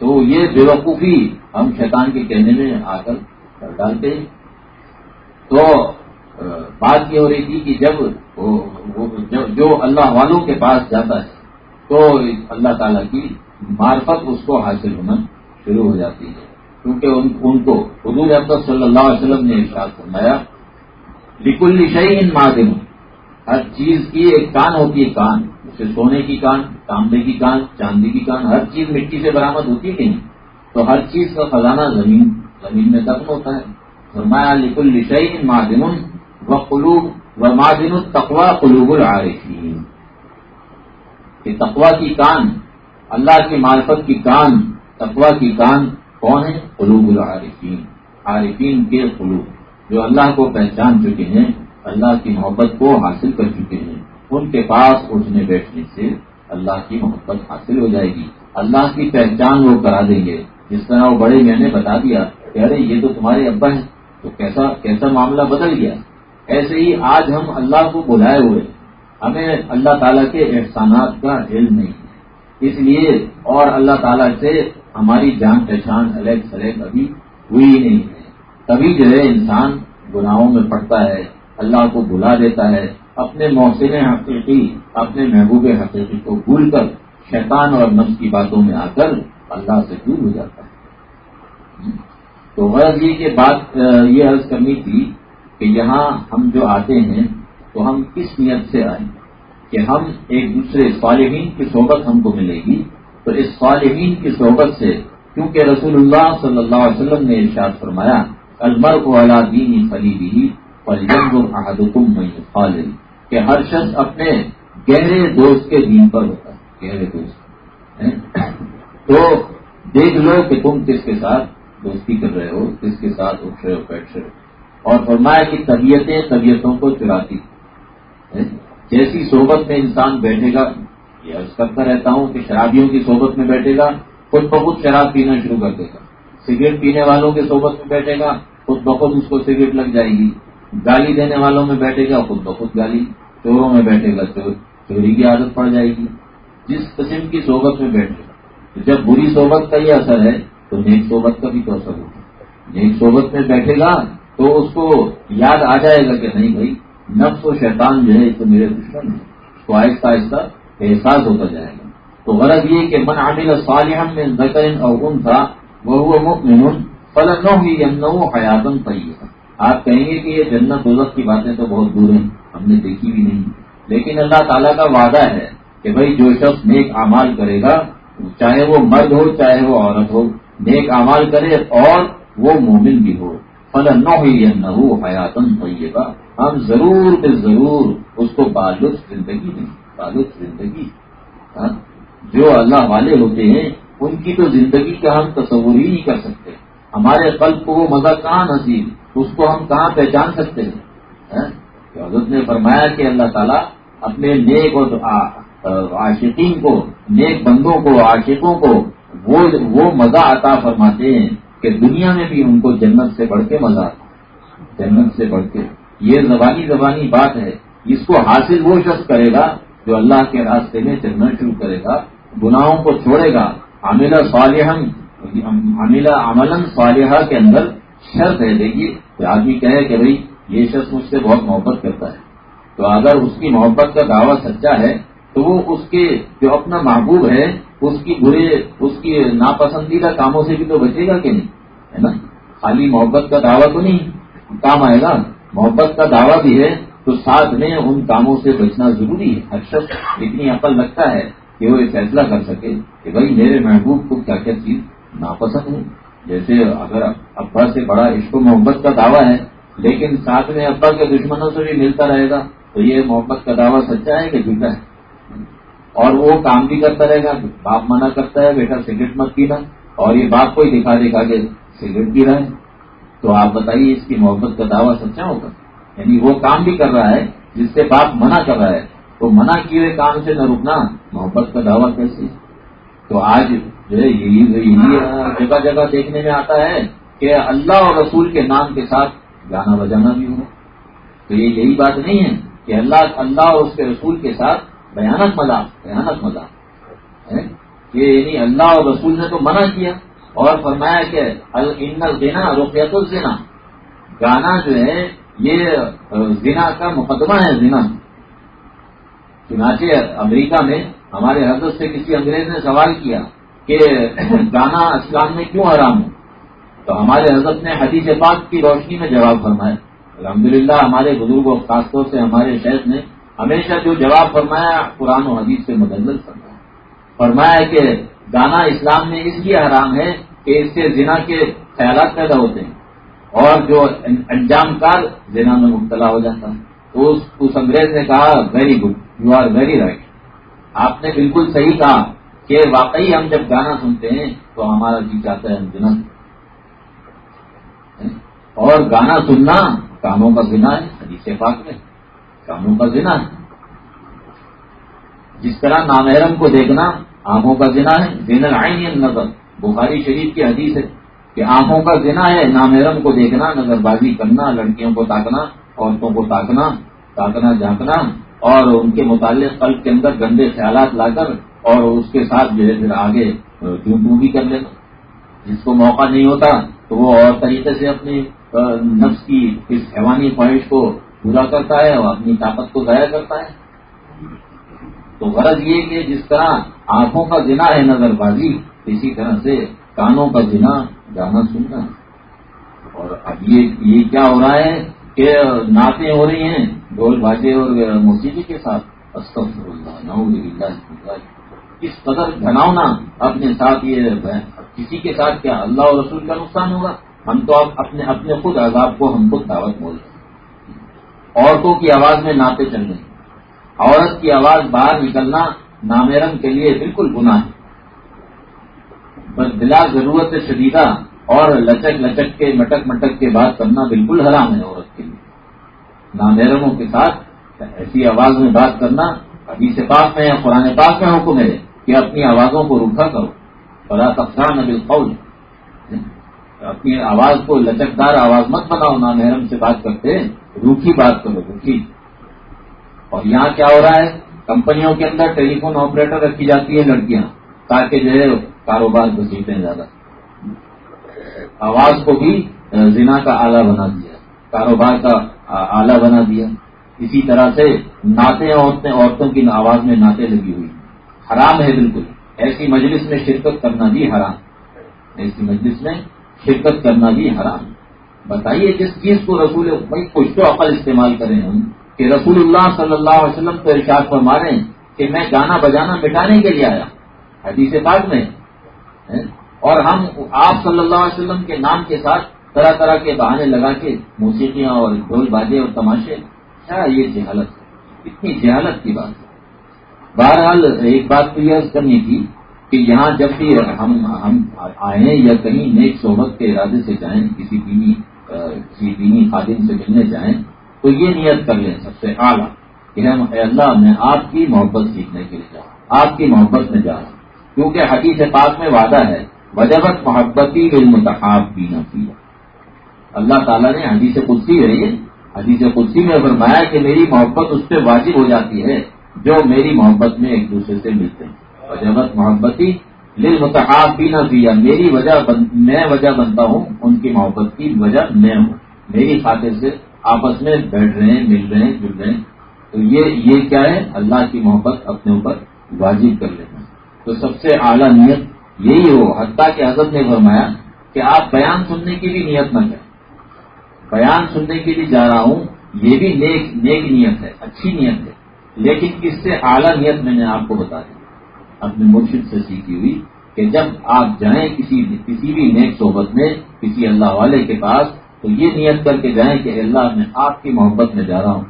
تو یہ بیوقوفی ہم شیطان کے کہنے میں آ کر ڈالتے ہیں۔ تو بات یہ ہو رہی تھی کہ جب جو اللہ والوں کے پاس جاتا ہے، تو اللہ تعالیٰ کی معرفت اس کو حاصل ہونا شروع ہو جاتی ہے۔ کیونکہ ان کو حضور احمد صلی اللہ علیہ وسلم نے ارشاد فرمایا، لکل شعین معدن ہر چیز کی ایک کان ہوتی ہے، کان۔ اسے سونے کی کان، تانبے کی کان، چاندی کی کان، ہر چیز مٹی سے برامد ہوتی کہ نہیں؟ تو ہر چیز کا خزانہ زمین زمین میں دفن ہوتا ہے۔ فرمایا، لکل شعین معدن وہ قلوب و معذن التقوا قلوب العارفین کہ تقوا کی کان، اللہ کی معرفت کی کان تقوا کی کان کون ہے؟ قلوب العارفین۔ عارفین کے قلوب، جو اللہ کو پہچان چکے ہیں، اللہ کی محبت کو حاصل کر چکے ہیں۔ ان کے پاس اٹھنے بیٹھنے سے اللہ کی محبت حاصل ہو جائے گی۔ اللہ کی پہچان وہ کرا دیں گے۔ جس طرح وہ بڑے میں نے بتا دیا کہ ارے یہ تو تمہارے ابا ہیں، تو کیسا کیسا معاملہ بدل گیا؟ ایسے ہی آج ہم اللہ کو بلائے ہوئے، ہمیں اللہ تعالیٰ کے احسانات کا علم نہیں ہے۔ اس لیے اور اللہ تعالیٰ سے ہماری جان پہچان الگ سلیگ ابھی ہوئی نہیں ہے۔ تبھی جو ہے انسان گناہوں میں پڑتا ہے، اللہ کو بلا دیتا ہے اپنے محسن حقیقی، اپنے محبوب حقیقی کو بھول کر شیطان اور نفس کی باتوں میں آ کر اللہ سے دور ہو جاتا ہے۔ تو غرض یہ کہ بات، یہ عرض کرنی تھی کہ یہاں ہم جو آتے ہیں تو ہم کس نیت سے آئیں؟ کہ ہم ایک دوسرے صالحین کی صحبت ہم کو ملے گی۔ تو اس صالحین کی صحبت سے کیونکہ رسول اللہ صلی اللہ علیہ وسلم نے ارشاد فرمایا المر کو اللہ دینی فلی بھی احدکم میں خالد کہ ہر شخص اپنے گہرے دوست کے دین پر ہوتا ہے، گہرے دوست تو دیکھ لو کہ تم کس کے ساتھ دوستی کر رہے ہو، کس کے ساتھ اٹھ رہے ہو، بیٹھ رہے ہو۔ اور فرمایا کہ طبیعتیں طبیعتوں کو چراتی جیسی صحبت میں انسان بیٹھے گا، یہ عرض کرتا رہتا ہوں کہ شرابیوں کی صحبت میں بیٹھے گا، خود بخود شراب پینا شروع کر دے گا۔ سگریٹ پینے والوں کی صحبت میں بیٹھے گا، خود بخود اس کو سگریٹ لگ جائے گی۔ گالی دینے والوں میں بیٹھے گا، خود بخود گالی، چوروں میں بیٹھے گا چوری کی عادت پڑ جائے گی۔ جس قسم کی صحبت میں بیٹھے گا۔ جب بری صحبت کا یہ اثر ہے، تو نیک صحبت کا بھی تو اثر ہوگا۔ نیک صحبت میں بیٹھے گا، تو اس کو یاد آ جائے گا کہ نہیں بھائی، نفس و شیطان جو ہے تو میرے دشمن ہے اس کو آہستہ آہستہ احساس ہوتا جائے گا۔ تو غرض یہ کہ من عامل صالحم میں زکرین اوگن تھا وہ مکمن فلنو ہی نو حیاتن طیبہ آپ کہیں گے کہ یہ جنت دولت کی باتیں تو بہت دور ہیں، ہم نے دیکھی بھی نہیں۔ لیکن اللہ تعالیٰ کا وعدہ ہے کہ بھائی جو شخص نیک امال کرے گا، چاہے وہ مرد ہو، چاہے وہ عورت ہو، نیک امال کرے اور وہ مومن بھی ہو۔ فلن نو ہی نہ حیاتن طیبہ ہم ضرور بے ضرور اس کو بالف زندگی دیں۔ بالف زندگی۔ ہاں، جو اللہ والے ہوتے ہیں، ان کی تو زندگی کا ہم تصور ہی نہیں کر سکتے۔ ہمارے قلب کو وہ مزہ کہاں نصیب؟ اس کو ہم کہاں پہچان سکتے ہیں؟ ہاں؟ حضرت نے فرمایا کہ اللہ تعالیٰ اپنے نیک اور عاشقین کو، نیک بندوں کو، عاشقوں کو وہ وہ مزہ عطا فرماتے ہیں کہ دنیا میں بھی ان کو جنت سے بڑھ کے مزہ آتا جنت سے بڑھ کے۔ یہ زبانی زبانی بات ہے۔ اس کو حاصل وہ شخص کرے گا جو اللہ کے راستے میں چلنا شروع کرے گا، گناہوں کو چھوڑے گا۔ عاملہ صالح عاملہ عمل صالحہ کے اندر شرط ہے دیکھیے آدمی کہے کہ بھائی یہ شخص مجھ سے بہت محبت کرتا ہے۔ تو اگر اس کی محبت کا دعویٰ سچا ہے، تو وہ اس کے جو اپنا محبوب ہے، اس کی برے، اس کی ناپسندیدہ کاموں سے بھی تو بچے گا کہ نہیں؟ ہے نا؟ خالی محبت کا دعویٰ تو نہیں۔ کام آئے گا۔ محبت کا دعویٰ بھی ہے، تو ساتھ میں ان کاموں سے بچنا ضروری ہے۔ ہر شخص اتنی عقل لگتا ہے کہ وہ یہ فیصلہ کر سکے کہ بھائی میرے محبوب کو کیا کیا چیز ناپسند ہے۔ جیسے اگر ابا سے بڑا عشق و محبت کا دعویٰ ہے، لیکن ساتھ میں ابا کے دشمنوں سے بھی ملتا رہے گا، تو یہ محبت کا دعویٰ سچا ہے کہ جھوٹا ہے؟ اور وہ کام بھی کرتا رہے گا، باپ منع کرتا ہے، بیٹا سگریٹ مت پینا، اور یہ باپ کو ہی دکھا دکھا کے سگریٹ پی رہا ہے۔ تو آپ بتائیے، اس کی محبت کا دعویٰ سچا ہوگا؟ یعنی وہ کام بھی کر رہا ہے، جس سے باپ منع کر رہا ہے۔ تو منع کیے ہوئے کام سے نہ رکنا، محبت کا دعویٰ کیسے؟ تو آج جگہ جگہ دیکھنے میں آتا ہے کہ اللہ اور رسول کے نام کے ساتھ گانا بجانا بھی ہوا تو یہ یہی بات نہیں ہے کہ اللہ اللہ اور اس کے رسول کے ساتھ بیانک مزہ بیانک مزہ یہ یعنی اللہ اور رسول نے تو منع کیا اور فرمایا کہ دینا رقیت الزنا۔ گانا جو ہے یہ زنا کا مقدمہ ہے زنا۔ چنانچہ امریکہ میں ہمارے حضرت سے کسی انگریز نے سوال کیا کہ گانا اسلام میں کیوں حرام ہو تو ہمارے حضرت نے حدیث پاک کی روشنی میں جواب فرمایا۔ الحمدللہ، ہمارے بزرگوں خاص طور سے ہمارے شہر نے ہمیشہ جو جواب فرمایا، قرآن و حدیث سے مدلل فرمایا۔ فرمایا کہ گانا اسلام میں اس لیے حرام ہے کہ اس سے زنا کے خیالات پیدا ہوتے ہیں اور جو انجام کار زنا میں مبتلا ہو جاتا ہے۔ تو اس انگریز نے کہا very good you are very right آپ نے بالکل صحیح کہا۔ کہ واقعی ہم جب گانا سنتے ہیں تو ہمارا جی چاہتا ہے ہم اور گانا سننا کانوں کا زنا ہے، حدیث پاک میں کانوں کا زنا ہے۔ جس طرح نامحرم کو دیکھنا آنکھوں کا زنا ہے زین العین نظر بخاری شریف کی حدیث ہے کہ آنکھوں کا زنا ہے، نامحرم کو دیکھنا، نظر بازی کرنا، لڑکیوں کو تاکنا، عورتوں کو تاکنا تاکنا، جھانکنا اور ان کے متعلق قلب کے اندر گندے خیالات لا کر اور اس کے ساتھ جو ہے پھر آگے ٹو بھی کر لینا جس کو موقع نہیں ہوتا تو وہ اور طریقے سے اپنی نفس کی اس حیوانی خواہش کو پورا کرتا ہے اور اپنی طاقت کو ضائع کرتا ہے۔ تو غرض یہ کہ جس طرح آنکھوں کا زنا ہے، نظر بازی، اسی طرح سے کانوں کا زنا گانا سننا۔ اور اب یہ یہ کیا ہو رہا ہے کہ نعتیں ہو رہی ہیں ڈول باجے اور موسیقی کے ساتھ۔ کس قدر گھناؤنا اپنے ساتھ یہ کسی کے ساتھ کیا اللہ اور رسول کا نقصان ہوگا؟ ہم تو اب اپنے اپنے خود عذاب کو ہم خود دعوت بول رہے ہیں۔ عورتوں کی آواز میں نعتیں چل رہی ہیں۔ عورت کی آواز باہر نکلنا نامیرن کے لیے بالکل گناہ ہے۔ بس بلا ضرورت شدیدہ اور لچک لچک کے مٹک مٹک کے بات کرنا بالکل حرام ہے عورت کے لیے۔ نامیرموں کے ساتھ ایسی آواز میں بات کرنا ابھی سے پاک میں یا قرآن پاک میں حکم ہے۔ کہ اپنی آوازوں کو روکھا کرو۔ بڑا تفصان ابھی قول اپنی آواز کو لچکدار آواز مت بناؤ نامحرم سے بات کرتے، روکھی بات کرو، روکھی۔ اور یہاں کیا ہو رہا ہے؟ کمپنیوں کے اندر ٹیلی فون آپریٹر رکھی جاتی ہے لڑکیاں، تاکہ جو ہے کاروبار گھسیٹیں زیادہ۔ آواز کو بھی زنا کا آلہ بنا دیا، کاروبار کا آلہ بنا دیا۔ اسی طرح سے نعتیں عورتیں، عورتوں کی آواز میں نعتیں لگی ہوئی۔ حرام ہے بالکل۔ ایسی مجلس میں شرکت کرنا بھی حرام۔ ایسی مجلس میں شرکت کرنا بھی حرام۔ بتائیے جس چیز کو رسول بھائی کچھ تو عقل استعمال کریں ہم، کہ رسول اللہ صلی اللہ علیہ وسلم تو ارشاد فرما رہے ہیں کہ میں گانا بجانا مٹانے کے لیے آیا۔ حدیث پاک میں اور ہم آپ صلی اللہ علیہ وسلم کے نام کے ساتھ طرح طرح کے بہانے لگا کے موسیقیاں اور ڈھول بازے اور تماشے، کیا یہ جہالت اتنی جہالت کی بات ہے۔ بہرحال ایک بات تو یہ کرنی تھی کہ یہاں جب بھی ہم ہم آئیں یا کہیں نیک صحبت کے ارادے سے جائیں، کسی دینی کسی دینی خادم سے ملنے جائیں، تو یہ نیت کر لیں سب سے اعلیٰ کہ ہم اللہ، میں آپ کی محبت سیکھنے کے لیے جا آپ کی محبت میں جا رہا ہوں۔ کیونکہ حدیث پاک میں وعدہ ہے، وجبت محبتی بالمتحاب بھی نہ کی اللہ تعالیٰ نے حدیث قدسی ہے حدیث قدسی میں فرمایا کہ میری محبت اس پہ واجب ہو جاتی ہے۔ جو میری محبت میں ایک دوسرے سے ملتے ہیں۔ وجبت محبتی للمتحاب بھی نہ پیا میری وجہ میں وجہ بنتا ہوں، ان کی محبت کی وجہ میں ہوں۔ میری خاطر سے آپس میں بیٹھ رہے ہیں، مل رہے ہیں جل رہے ہیں۔ تو یہ یہ کیا ہے؟ اللہ کی محبت اپنے اوپر واجب کر لینا تو سب سے اعلیٰ نیت یہی ہو، حتیٰ کہ حضرت نے فرمایا کہ آپ بیان سننے کی بھی نیت نہ کریں بیان سننے کے لیے جا رہا ہوں، یہ بھی نیک نیک نیت ہے، اچھی نیت ہے۔ لیکن اس سے اعلیٰ نیت میں نے آپ کو بتا دی۔ اپنے مرشد سے سیکھی ہوئی کہ جب آپ جائیں کسی کسی بھی نیک صحبت میں، کسی اللہ والے کے پاس، تو یہ نیت کر کے جائیں کہ اللہ، میں آپ کی محبت میں جا رہا ہوں۔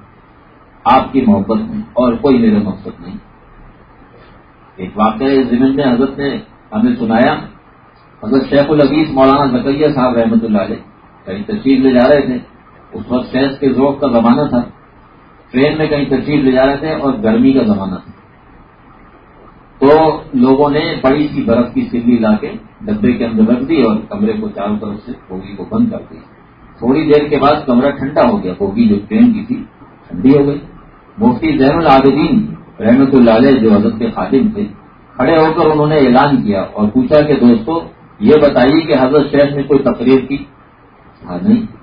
آپ کی محبت میں، اور کوئی میرا مقصد نہیں۔ ایک واقعہ زمین میں حضرت نے ہمیں سنایا۔ حضرت شیخ العزیز مولانا زکریہ صاحب رحمۃ اللہ علیہ کہیں تشریف لے جا رہے تھے۔ اس وقت شہد کے ذوق کا زمانہ تھا۔ ٹرین میں کہیں تشریف لے جا رہے تھے اور گرمی کا زمانہ تھا۔ تو لوگوں نے بڑی سی برف کی سلی لا کے ڈبے کے اندر رکھ دی اور کمرے کو چاروں طرف سے ہوگی کو بند کر دی تھوڑی دیر کے بعد کمرہ ٹھنڈا ہو گیا۔ ہوگی جو ٹرین کی تھی ٹھنڈی ہو گئی۔ مفتی زین العابدین رحمت اللہ علیہ جو حضرت کے خادم تھے کھڑے ہو کر انہوں نے اعلان کیا اور پوچھا کہ دوستو، یہ بتائیے کہ حضرت شیخ نے کوئی تقریر کی؟ ہاں نہیں۔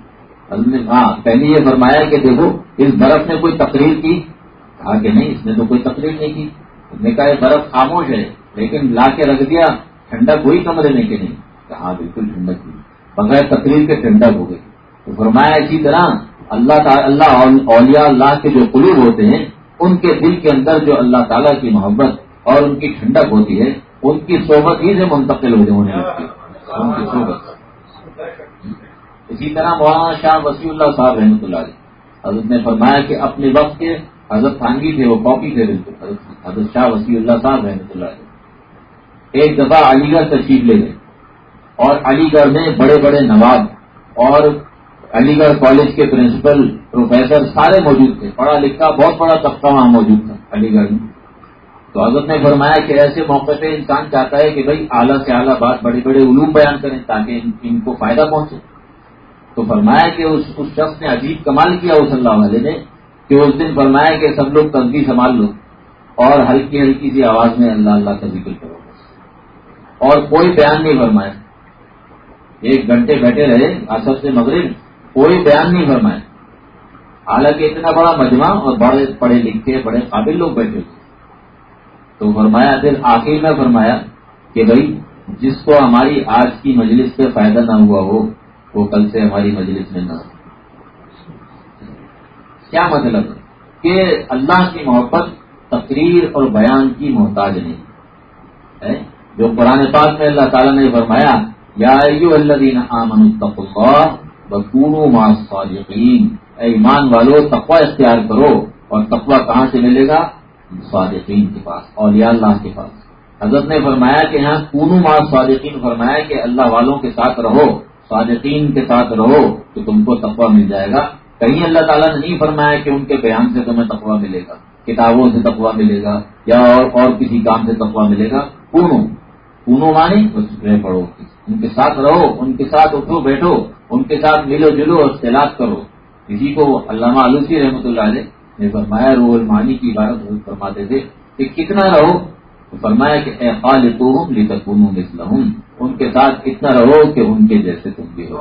ہاں پہلے یہ فرمایا کہ دیکھو، اس برف نے کوئی تقریر کی؟ کہا کہ نہیں، اس نے تو کوئی تقریر نہیں کی۔ اس نے کہا یہ برف خاموش ہے، لیکن لا کے رکھ دیا ٹھنڈک ہوئی کمرے میں کہ نہیں۔ کہا، بالکل ٹھنڈک ہوئی بغیر تقریر کے ٹھنڈک ہو گئی۔ تو فرمایا اسی طرح، اللہ تعالی اللہ اولیاء اللہ کے جو قلوب ہوتے ہیں، ان کے دل کے اندر جو اللہ تعالیٰ کی محبت اور ان کی ٹھنڈک ہوتی ہے، ان کی صحبت ہی سے منتقل ہونے لگتی ان کی صحبت۔ اسی طرح مولانا شاہ وسیع اللہ صاحب رحمۃ اللہ علیہ۔ حضرت نے فرمایا کہ اپنے وقت کے حضرت خانگی تھے، وہ کاپی تھے بالکل، حضرت شاہ وسیع اللہ صاحب رحمۃ اللہ علیہ۔ ایک دفعہ علی گڑھ تشریف لے گئے۔ اور علی گڑھ میں بڑے بڑے نواب اور علی گڑھ کالج کے پرنسپل، پروفیسر سارے موجود تھے۔ پڑھا لکھا، بہت بڑا طبقہ وہاں موجود تھا علی گڑھ میں۔ تو حضرت نے فرمایا کہ ایسے موقع پہ انسان چاہتا ہے کہ بھائی اعلیٰ سے اعلیٰ بات، بڑے بڑے علوم بیان کریں تاکہ ان کو فائدہ پہنچے۔ تو فرمایا کہ اس اس شخص نے عجیب کمال کیا اس اللہ والے نے کہ اس دن فرمایا کہ سب لوگ تصدیق سنبھال لو اور ہلکی ہلکی سی آواز میں اللہ اللہ کا ذکر کرو اور کوئی بیان نہیں فرمایا۔ ایک گھنٹے بیٹھے رہے اصل سے مغرب، کوئی بیان نہیں فرمایا۔ حالانکہ اتنا بڑا مجمع اور بڑے پڑھے لکھے، بڑے قابل لوگ بیٹھے تھے۔ تو فرمایا، پھر آخر میں فرمایا کہ بھائی، جس کو ہماری آج کی مجلس سے فائدہ نہ ہوا ہو وہ کل سے ہماری مجلس میں نہ ہو۔ کیا مطلب؟ کہ اللہ کی محبت، تقریر اور بیان کی محتاج نہیں۔ جو قرآن پاک میں اللہ تعالیٰ نے فرمایا، یا اللہ دین آمن اے ایمان والو، تقوی اختیار کرو اور تقوی کہاں سے ملے گا؟ صادقین کے پاس، اولیاء اللہ کے پاس۔ حضرت نے فرمایا کہ یہاں کونو ماں صادقین فرمایا کہ اللہ والوں کے ساتھ رہو۔ صادقین کے ساتھ رہو تو تم کو تقوی مل جائے گا۔ کہیں اللہ تعالیٰ نے نہیں فرمایا کہ ان کے بیان سے تمہیں تقوی ملے گا، کتابوں سے تقوی ملے گا یا اور اور کسی کام سے تقوی ملے گا۔ کونو کونو مانی بس پڑھو ان کے ساتھ رہو، ان کے ساتھ اٹھو، بیٹھو، ان کے ساتھ ملو جلو اور اختلاط کرو۔ کسی کو علامہ علوسی رحمۃ اللہ علیہ نے فرمایا، روح المانی کی عبارت فرماتے تھے کہ کتنا رہو تو فرمایا کہ اے خال تو ہوں ان کے ساتھ کتنا رہو کہ ان کے جیسے تم بھی ہو۔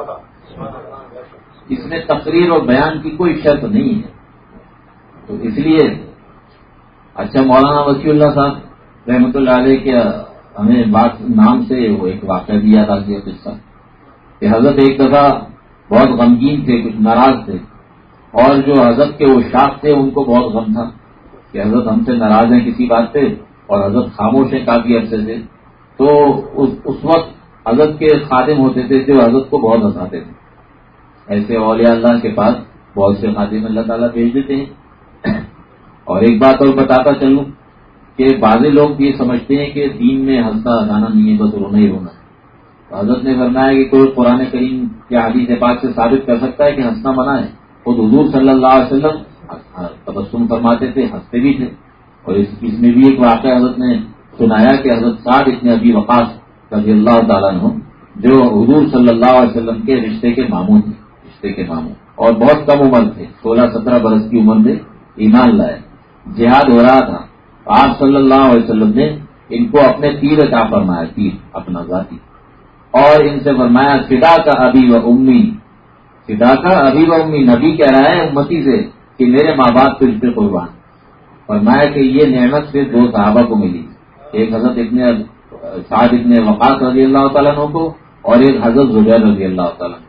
اس میں تقریر اور بیان کی کوئی شرط نہیں ہے۔ تو اس لیے اچھا مولانا وسیع اللہ صاحب رحمۃ اللہ علیہ کے ہمیں بات نام سے وہ ایک واقعہ دیا تھا قصہ۔ کہ حضرت ایک دفعہ بہت غمگین تھے، کچھ ناراض تھے۔ اور جو حضرت کے وہ شاخ تھے، ان کو بہت غم تھا کہ حضرت ہم سے ناراض ہیں کسی بات پہ، اور حضرت خاموش ہیں کافی عرصے سے۔ تو اس وقت حضرت کے خادم ہوتے تھے، جو حضرت کو بہت ہنساتے تھے۔ ایسے اولیاء اللہ کے پاس بہت سے خادم اللہ تعالیٰ بھیج دیتے ہیں۔ اور ایک بات اور بتاتا چلوں کہ بعض لوگ یہ سمجھتے ہیں کہ دین میں ہنسنا، ہنسانا نہیں ہے، بس رونا ہی رونا تو حضرت نے فرمایا کہ کوئی قرآن کریم یا حدیث پاک سے ثابت کر سکتا ہے کہ ہنسنا منع ہے۔ خود حضور صلی اللہ علیہ وسلم تبسم فرماتے تھے، ہنستے بھی تھے۔ اور اس میں بھی ایک واقعہ حضرت نے سنایا کہ حضرت صاحب اتنے ابھی وقاص رضی اللہ تعالیٰ عنہ جو حضور صلی اللہ علیہ وسلم کے رشتے کے ماموں تھے، رشتے کے ماموں اور بہت کم عمر تھے، سولہ سترہ برس کی عمر میں ایمان لائے، جہاد ہو رہا تھا۔ آپ صلی اللہ علیہ وسلم نے ان کو اپنے تیر عطا فرمایا تیر اپنا ذاتی۔ اور ان سے فرمایا فدا کا ابھی و امی فدا کا ابھی وہ امی، نبی کہہ رہا ہے امتی سے کہ میرے ماں باپ پھر سے قربان۔ اور میں کہ یہ نعمت سے دو صحابہ کو ملی۔ ایک حضرت اتنے سعد اتنے وقاص رضی اللہ تعالیٰ کو اور ایک حضرت زبیر رضی اللہ تعالیٰ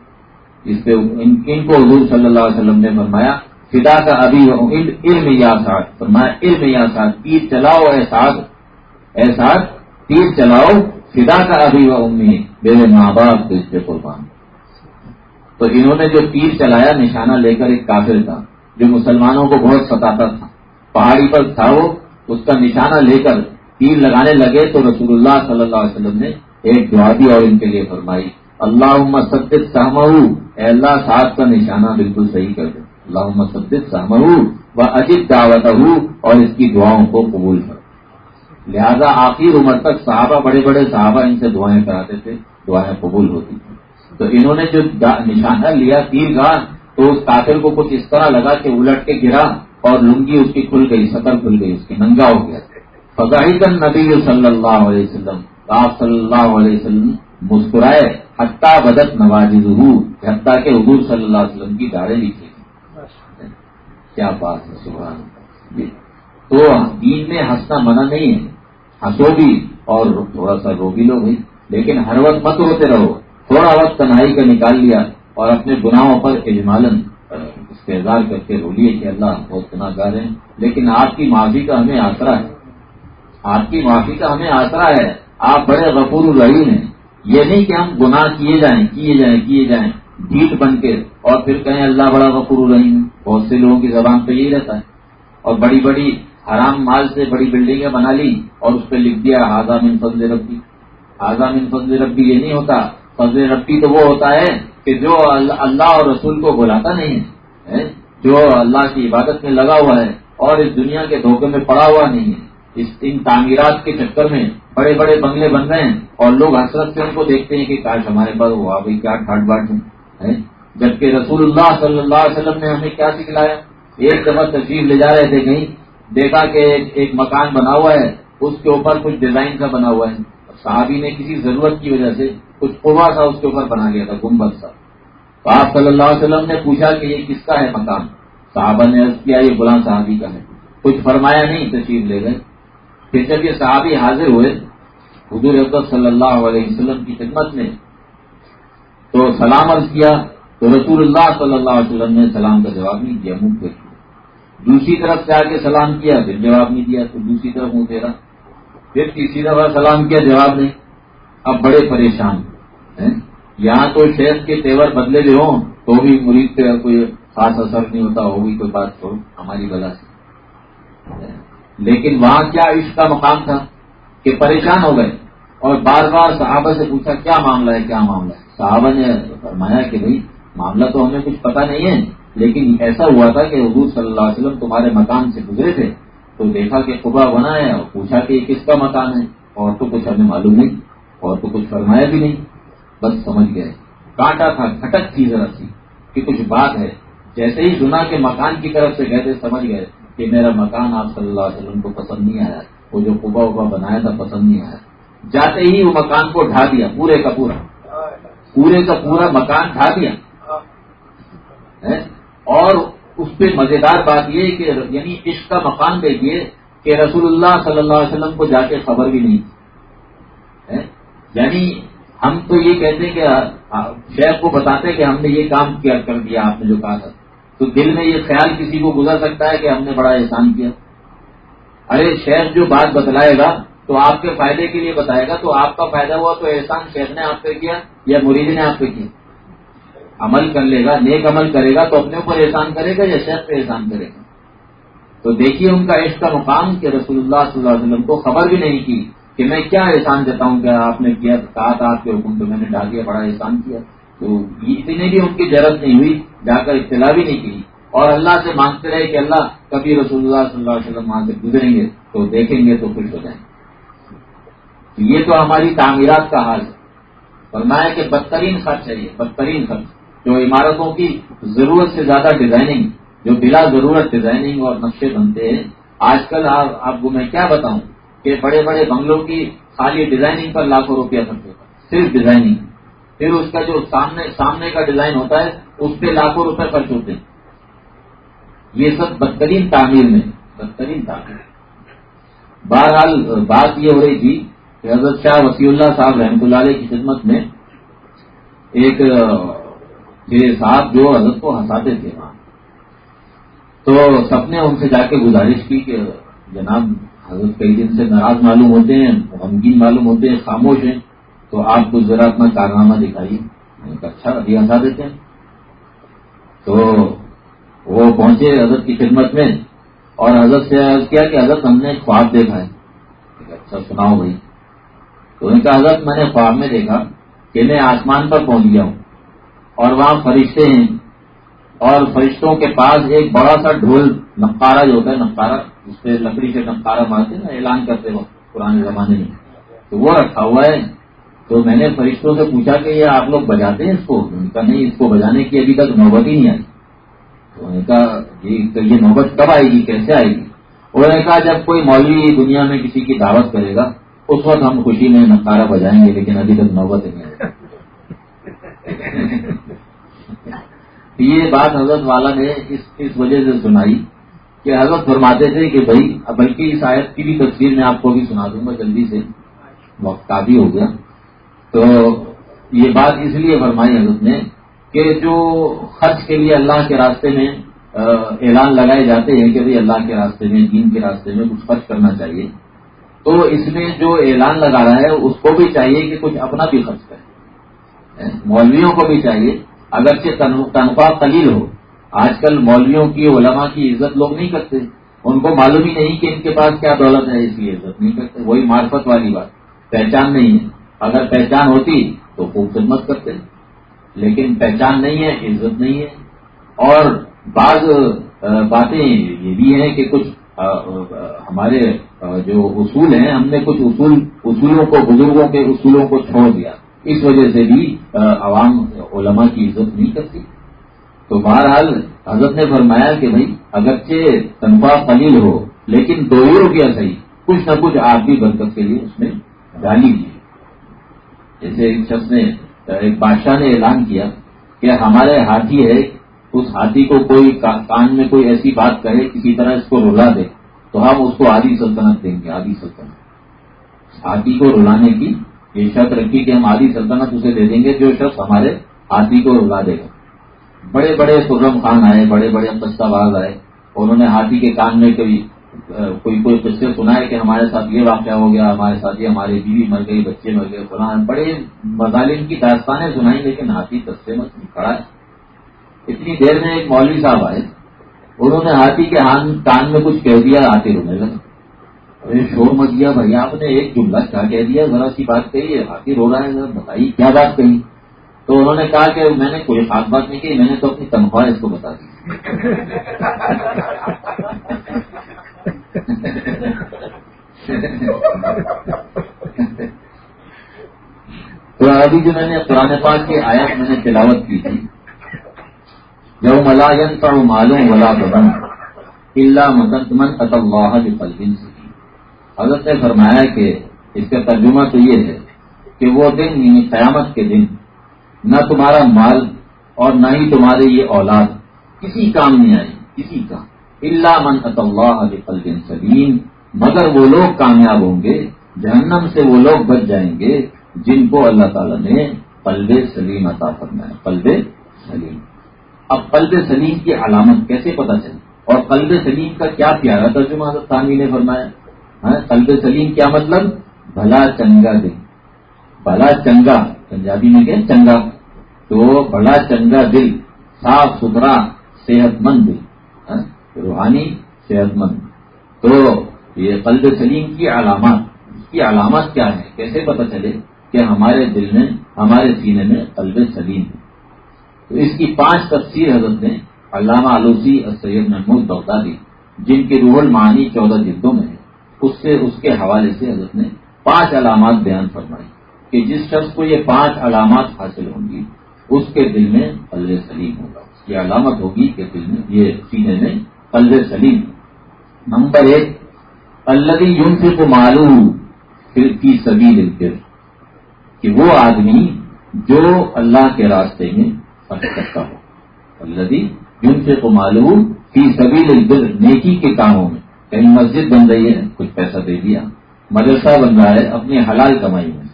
اس پہ ان کو حضور صلی اللہ علیہ وسلم نے فرمایا، فدا کا ابھی علم یا ساتھ فرمایا، علم یا ساتھ تیر چلاؤ اے ساتھ اے تیر چلاؤ، فدا کا ابھی و امی میرے ماں باپ پھر سے قربان تو انہوں نے جو تیر چلایا، نشانہ لے کر ایک کافر تھا، جو مسلمانوں کو بہت ستاتا تھا۔ پہاڑی پر تھا وہ، اس کا نشانہ لے کر تیر لگانے لگے تو رسول اللہ صلی اللہ علیہ وسلم نے ایک دعا دی اور ان کے لیے فرمائی۔ اللہ سدت سہم اے اللہ صاحب کا نشانہ بالکل صحیح کر دے۔ اللہ سدت سہم و اجت دعوت اور اس کی دعاؤں کو قبول کر۔ لہذا آخر عمر تک صحابہ، بڑے بڑے صحابہ ان سے دعائیں کراتے تھے، دعائیں قبول ہوتی تھیں۔ تو انہوں نے جو نشانہ لیا تیر گاہ، تو اس کافر کو کچھ اس طرح لگا کہ الٹ کے گرا اور لنگی اس کی کھل گئی، سطر کھل گئی، اس کی ننگا ہو گیا۔ فضاحی نبی صلی اللہ علیہ وسلم. آپ صلی اللہ علیہ وسلم مسکرائے حتہ بدت نواز حتیٰ کے حضور صلی اللہ علیہ وسلم کی داڑیں لکھی کیا بات ہے، سبحان جی۔ تو دین میں ہنسنا منع نہیں ہے۔ ہنسو بھی اور تھوڑا سا رو بھی لو بھائی۔ لیکن ہر وقت مت روتے رہو۔ تھوڑا وقت تنہائی کا نکال لیا اور اپنے گناہوں پر اجمالن استحصال کر کے رو لیے کہ اللہ بہت گناہ گار ہیں۔ لیکن آپ کی معافی کا ہمیں آسرا ہے۔ آپ کی معافی کا ہمیں آسرا ہے۔ آپ بڑے غفور الرحیم ہیں۔ یہ نہیں کہ ہم گناہ کیے جائیں کیے جائیں کیے جائیں، ڈھیٹ بن کے اور پھر کہیں اللہ بڑا غفور رحیم بہت سے لوگوں کی زبان پہ یہی رہتا ہے۔ اور بڑی بڑی حرام مال سے بڑی بلڈنگیں بنا لی اور اس پہ لکھ دیا من فضل ربی من فضل ربی یہ نہیں ہوتا۔ فضل ربی تو وہ ہوتا ہے کہ جو اللہ اور رسول کو بلاتا نہیں ہے؟ جو اللہ کی عبادت میں لگا ہوا ہے اور اس دنیا کے دھوکے میں پڑا ہوا نہیں ہے۔ اس ان تعمیرات کے چکر میں بڑے بڑے بنگلے بن رہے ہیں اور لوگ حسرت سے ان کو دیکھتے ہیں کہ کاش ہمارے پاس ہوا بھائی کیا ٹھاٹ باٹ ہے جبکہ رسول اللہ صلی اللہ علیہ وسلم نے ہمیں کیا سکھلایا؟ ایک دفعہ تشریف لے جا رہے تھے کہیں، دیکھا کہ ایک مکان بنا ہوا ہے، اس کے اوپر کچھ ڈیزائن کا بنا ہوا ہے۔ صحابی نے کسی ضرورت کی وجہ سے کچھ قوا تھا اس کے اوپر بنا لیا تھا، گنبد سا۔ تو آپ صلی اللہ علیہ وسلم نے پوچھا کہ یہ کس کا ہے مکان؟ صحابہ نے عرض کیا، یہ غلام صحابی کا ہے۔ کچھ فرمایا نہیں، تشریف لے گئے۔ پھر جب یہ صحابی حاضر ہوئے، حضور اقدت صلی اللہ علیہ وسلم کی خدمت میں تو سلام عرض کیا، تو رسول اللہ صلی اللہ علیہ وسلم نے سلام کا جواب نہیں دیا، منہ پہ دوسری طرف سے آگے سلام کیا، پھر جواب نہیں دیا، تو دوسری طرف منہ تیرا پھر تیسری دفعہ سلام کیا، جواب نہیں۔ اب بڑے پریشان یہاں تو شہر کے تیور بدلے بھی ہوں، تو بھی مرید پہ کوئی خاص اثر نہیں ہوتا، ہوگی کوئی بات تو ہماری بلا سے۔ لیکن وہاں کیا عشق کا مقام تھا کہ پریشان ہو گئے اور بار بار صحابہ سے پوچھا کیا معاملہ ہے، کیا معاملہ ہے؟ صحابہ نے فرمایا کہ بھائی، معاملہ تو ہمیں کچھ پتا نہیں ہے، لیکن ایسا ہوا تھا کہ حضور صلی اللہ علیہ وسلم تمہارے مکان سے گزرے تھے، تو دیکھا کہ قبا بنا ہے اور پوچھا کہ یہ کس کا مکان ہے؟ اور تو کچھ ہمیں معلوم نہیں، اور تو کچھ فرمایا بھی نہیں، بس سمجھ گئے۔ کانٹا تھا، کھٹک تھی ذرا سی کہ کچھ بات ہے۔ جیسے ہی سنا کہ مکان کی طرف سے گئے تھے، سمجھ گئے۔ کہ میرا مکان آپ صلی اللہ علیہ وسلم کو پسند نہیں آیا، وہ جو قبا ابا بنایا تھا پسند نہیں آیا۔ جاتے ہی وہ مکان کو ڈھا دیا، پورے کا پورا۔ پورے کا پورا مکان ڈھا دیا۔ اور اس پہ مزیدار بات یہ کہ یعنی عشق کا مکان دیکھیے کہ رسول اللہ صلی اللہ علیہ وسلم کو جا کے خبر بھی نہیں۔ یعنی ہم تو یہ کہتے ہیں کہ شیخ کو بتاتے کہ ہم نے یہ کام کیا، کر دیا، آپ نے جو کہا تھا۔ تو دل میں یہ خیال کسی کو گزر سکتا ہے کہ ہم نے بڑا احسان کیا۔ ارے شیخ جو بات بتلائے گا، تو آپ کے فائدے کے لیے بتائے گا۔ تو آپ کا فائدہ ہوا تو احسان شیخ نے آپ پہ کیا یا مرید نے آپ پہ کیا؟ عمل کر لے گا، نیک عمل کرے گا تو اپنے اوپر احسان کرے گا یا شیخ پہ احسان کرے گا؟ تو دیکھیے ان کا عشق کا مقام کہ رسول اللہ صلی اللہ علیہ وسلم کو خبر بھی نہیں کی کہ میں کیا احسان دیتا ہوں کہ آپ نے کیا؟ کہا تھا آپ کے حکم تو میں نے ڈال دیا، بڑا احسان کیا۔ تو اتنی بھی ان کی ضرورت نہیں ہوئی۔ جا کر اطلاع بھی نہیں کی۔ اور اللہ سے مانگتے رہے کہ اللہ کبھی رسول اللہ صلی اللہ علیہ وسلم وہاں سے گزریں گے تو دیکھیں گے تو خوش ہو جائیں گے۔ یہ تو ہماری تعمیرات کا حال ہے۔ فرمایا کہ بدترین خرچ ہے یہ، بدترین خرچ۔ جو عمارتوں کی ضرورت سے زیادہ ڈیزائننگ جو بلا ضرورت ڈیزائننگ اور نقشے بنتے ہیں۔ آج کل آپ کو میں کیا بتاؤں کہ بڑے بڑے بنگلوں کی خالی ڈیزائننگ پر لاکھوں روپیہ خرچ ہوتا ہے۔ صرف ڈیزائننگ پھر اس کا جو سامنے سامنے کا ڈیزائن ہوتا ہے، اس پہ لاکھوں روپے خرچ ہوتے ہیں۔ یہ سب بدترین تعمیر میں، بدترین تعمیر۔ بہرحال، بات یہ ہو رہی تھی کہ حضرت شاہ وسیع اللہ صاحب رحمۃ اللہ علیہ کی خدمت میں ایک یہ صاحب جو حضرت کو ہنساتے تھے وہاں۔ تو سب نے ان سے جا کے گزارش کی کہ جناب، حضرت کئی دن سے ناراض معلوم ہوتے ہیں، غمگین معلوم ہوتے ہیں، خاموش ہیں۔ تو آپ کو ذرا اپنا کارنامہ دکھائیے۔ اچھا ابھی ہنسا دیتے ہیں۔ تو وہ پہنچے حضرت کی خدمت میں اور حضرت سے عرض کیا کہ حضرت ہم نے خواب دیکھا ہے۔ اچھا سناؤ بھائی۔ تو ان کا حضرت، میں نے خواب میں دیکھا کہ میں آسمان پر پہنچ گیا ہوں اور وہاں فرشتے ہیں اور فرشتوں کے پاس ایک بڑا سا ڈھول نقارہ جو ہوتا ہے نقارہ اس پہ لکڑی سے نقارہ مارتے نا اعلان کرتے وقت، پرانے زمانے میں۔ تو وہ رکھا ہوا ہے۔ تو میں نے فرشتوں سے پوچھا کہ یہ آپ لوگ بجاتے ہیں اس کو؟ ان کا نہیں، اس کو بجانے کی ابھی تک نوبت ہی نہیں آئی۔ تو انہوں نے کہا یہ نوبت کب آئے گی؟ کیسے آئے گی؟ انہوں نے کہا جب کوئی مولوی دنیا میں کسی کی دعوت کرے گا، اس وقت ہم خوشی میں نقارہ بجائیں گے، لیکن ابھی تک نوبت نہیں آئے یہ بات حضرت والا نے اس اس وجہ سے سنائی کہ حضرت فرماتے تھے کہ بھائی، بلکہ اس آیت کی بھی تصویر میں آپ کو بھی سنا دوں گا، جلدی سے۔ وقت کافی ہو گیا۔ تو یہ بات اس لیے فرمائی حضرت نے کہ جو خرچ کے لیے اللہ کے راستے میں اعلان لگائے جاتے ہیں کہ اللہ کے راستے میں، دین کے راستے میں کچھ خرچ کرنا چاہیے، تو اس میں جو اعلان لگا رہا ہے، اس کو بھی چاہیے کہ کچھ اپنا بھی خرچ کرے۔ مولویوں کو بھی چاہیے۔ اگرچہ تنخواہ قلیل ہو، آج کل مولویوں کی علماء کی عزت لوگ نہیں کرتے۔ ان کو معلوم ہی نہیں کہ ان کے پاس کیا دولت ہے، اس کی عزت نہیں کرتے۔ وہی معرفت والی بات۔ پہچان نہیں ہے۔ اگر پہچان ہوتی تو خوب خدمت کرتے لیکن پہچان نہیں ہے، عزت نہیں ہے۔ اور بعض باتیں یہ بھی ہیں کہ کچھ ہمارے جو اصول ہیں، ہم نے کچھ اصول، اصولوں کو، بزرگوں کے اصولوں کو چھوڑ دیا۔ اس وجہ سے بھی عوام، علماء کی عزت نہیں کرتی۔ تو بہرحال حضرت نے فرمایا کہ بھائی، اگرچہ تنخواہ قلیل ہو، لیکن دو ہی روپیہ صحیح، کچھ نہ کچھ آپ بھی برکت کے لیے اس میں ڈالی۔ دی جیسے ایک شخص نے، ایک بادشاہ نے اعلان کیا کہ ہمارے ہاتھی ہے، اس ہاتھی کو کوئی کان میں کوئی ایسی بات کہے، کسی طرح اس کو رلا دے۔ تو ہم اس کو آدھی سلطنت دیں گے آدھی سلطنت۔ ہاتھی کو رلانے کی یہ شرط رکھی کہ ہم آدھی سلطنت اسے دے دیں گے، جو شخص ہمارے ہاتھی کو رلا دے گا۔ بڑے بڑے سرم خان آئے، بڑے بڑے قصہ باز آئے انہوں نے ہاتھی کے کان میں کوئی کوئی کوئی قصے سنائے کہ ہمارے ساتھ یہ واقعہ ہو گیا، ہمارے ساتھ یہ، ہماری بیوی مر گئی، بچے مر گئے فلاں بڑے مظالم کی داستانیں سنائی لیکن ہاتھی قصے میں کھڑا ہے۔ اتنی دیر میں ایک مولوی صاحب آئے، انہوں نے ہاتھی کے کان میں کچھ کہہ دیا، ہاتھی رونے لگا۔ ارے، شور مچ گیا بھائی، آپ نے ایک جملہ کیا کہہ دیا، ذرا سی بات کہی ہے ہاتھی رو رہا ہے، ذرا بتائیے کیا بات کہی؟ تو انہوں نے کہا کہ میں نے کوئی خاص بات نہیں کی میں نے تو اپنی تنخواہ اس کو بتا دی۔ تو ابھی جو میں نے پرانے پاک کی آیت میں نے تلاوت کی تھی جو ملا کا معلوم ولا بدن اللہ مدن اللہ پلوین سے حضرت نے فرمایا کہ اس کا ترجمہ تو یہ ہے کہ وہ دن یعنی قیامت کے دن، نہ تمہارا مال اور نہ ہی تمہارے یہ اولاد، کسی کام نہیں آئی کسی کا اللہ من اللہ علیہ سلیم۔ مگر وہ لوگ کامیاب ہوں گے، جہنم سے وہ لوگ بچ جائیں گے جن کو اللہ تعالیٰ نے قلب سلیم عطا فرمایا، قلب سلیم۔ اب قلب سلیم کی علامت کیسے پتہ چلی؟ اور قلب سلیم کا کیا پیارا ترجمہ حضرت ثانی نے فرمایا؟ ہاں، قلب سلیم کیا مطلب؟ بھلا چنگا دن بھلا چنگا، پنجابی میں کہ چنگا؟ تو بڑا چنگا دل، صاف ستھرا، صحت مند دل۔ روحانی صحت مند تو یہ قلب سلیم کی علامات، اس کی علامات کیا ہے کیسے پتہ چلے کہ ہمارے دل میں، ہمارے سینے میں قلب سلیم ہے؟ تو اس کی پانچ تفسیر حضرت نے علامہ آلوسی اور سید محمود بغدادی، جن کی روح المعانی چودہ جلدوں میں ہے، اس سے اس کے حوالے سے حضرت نے پانچ علامات بیان فرمائی کہ جس شخص کو یہ پانچ علامات حاصل ہوں گی، اس کے دل میں قلب سلیم ہوگا۔ اس کی علامت ہوگی کہ دل میں، یہ سینے میں قلب سلیم۔ نمبر ایک اللہ یون سے کو معلوم پھر کی سبھی دل کہ وہ آدمی جو اللہ کے راستے میں خرچ کرتا ہو۔ اللہ یون سے کو معلوم فی سبھی دل نیکی کے کاموں میں۔ کہیں مسجد بن رہی ہے، کچھ پیسہ دے دیا۔ مدرسہ بن رہا ہے، اپنی حلال کمائی میں۔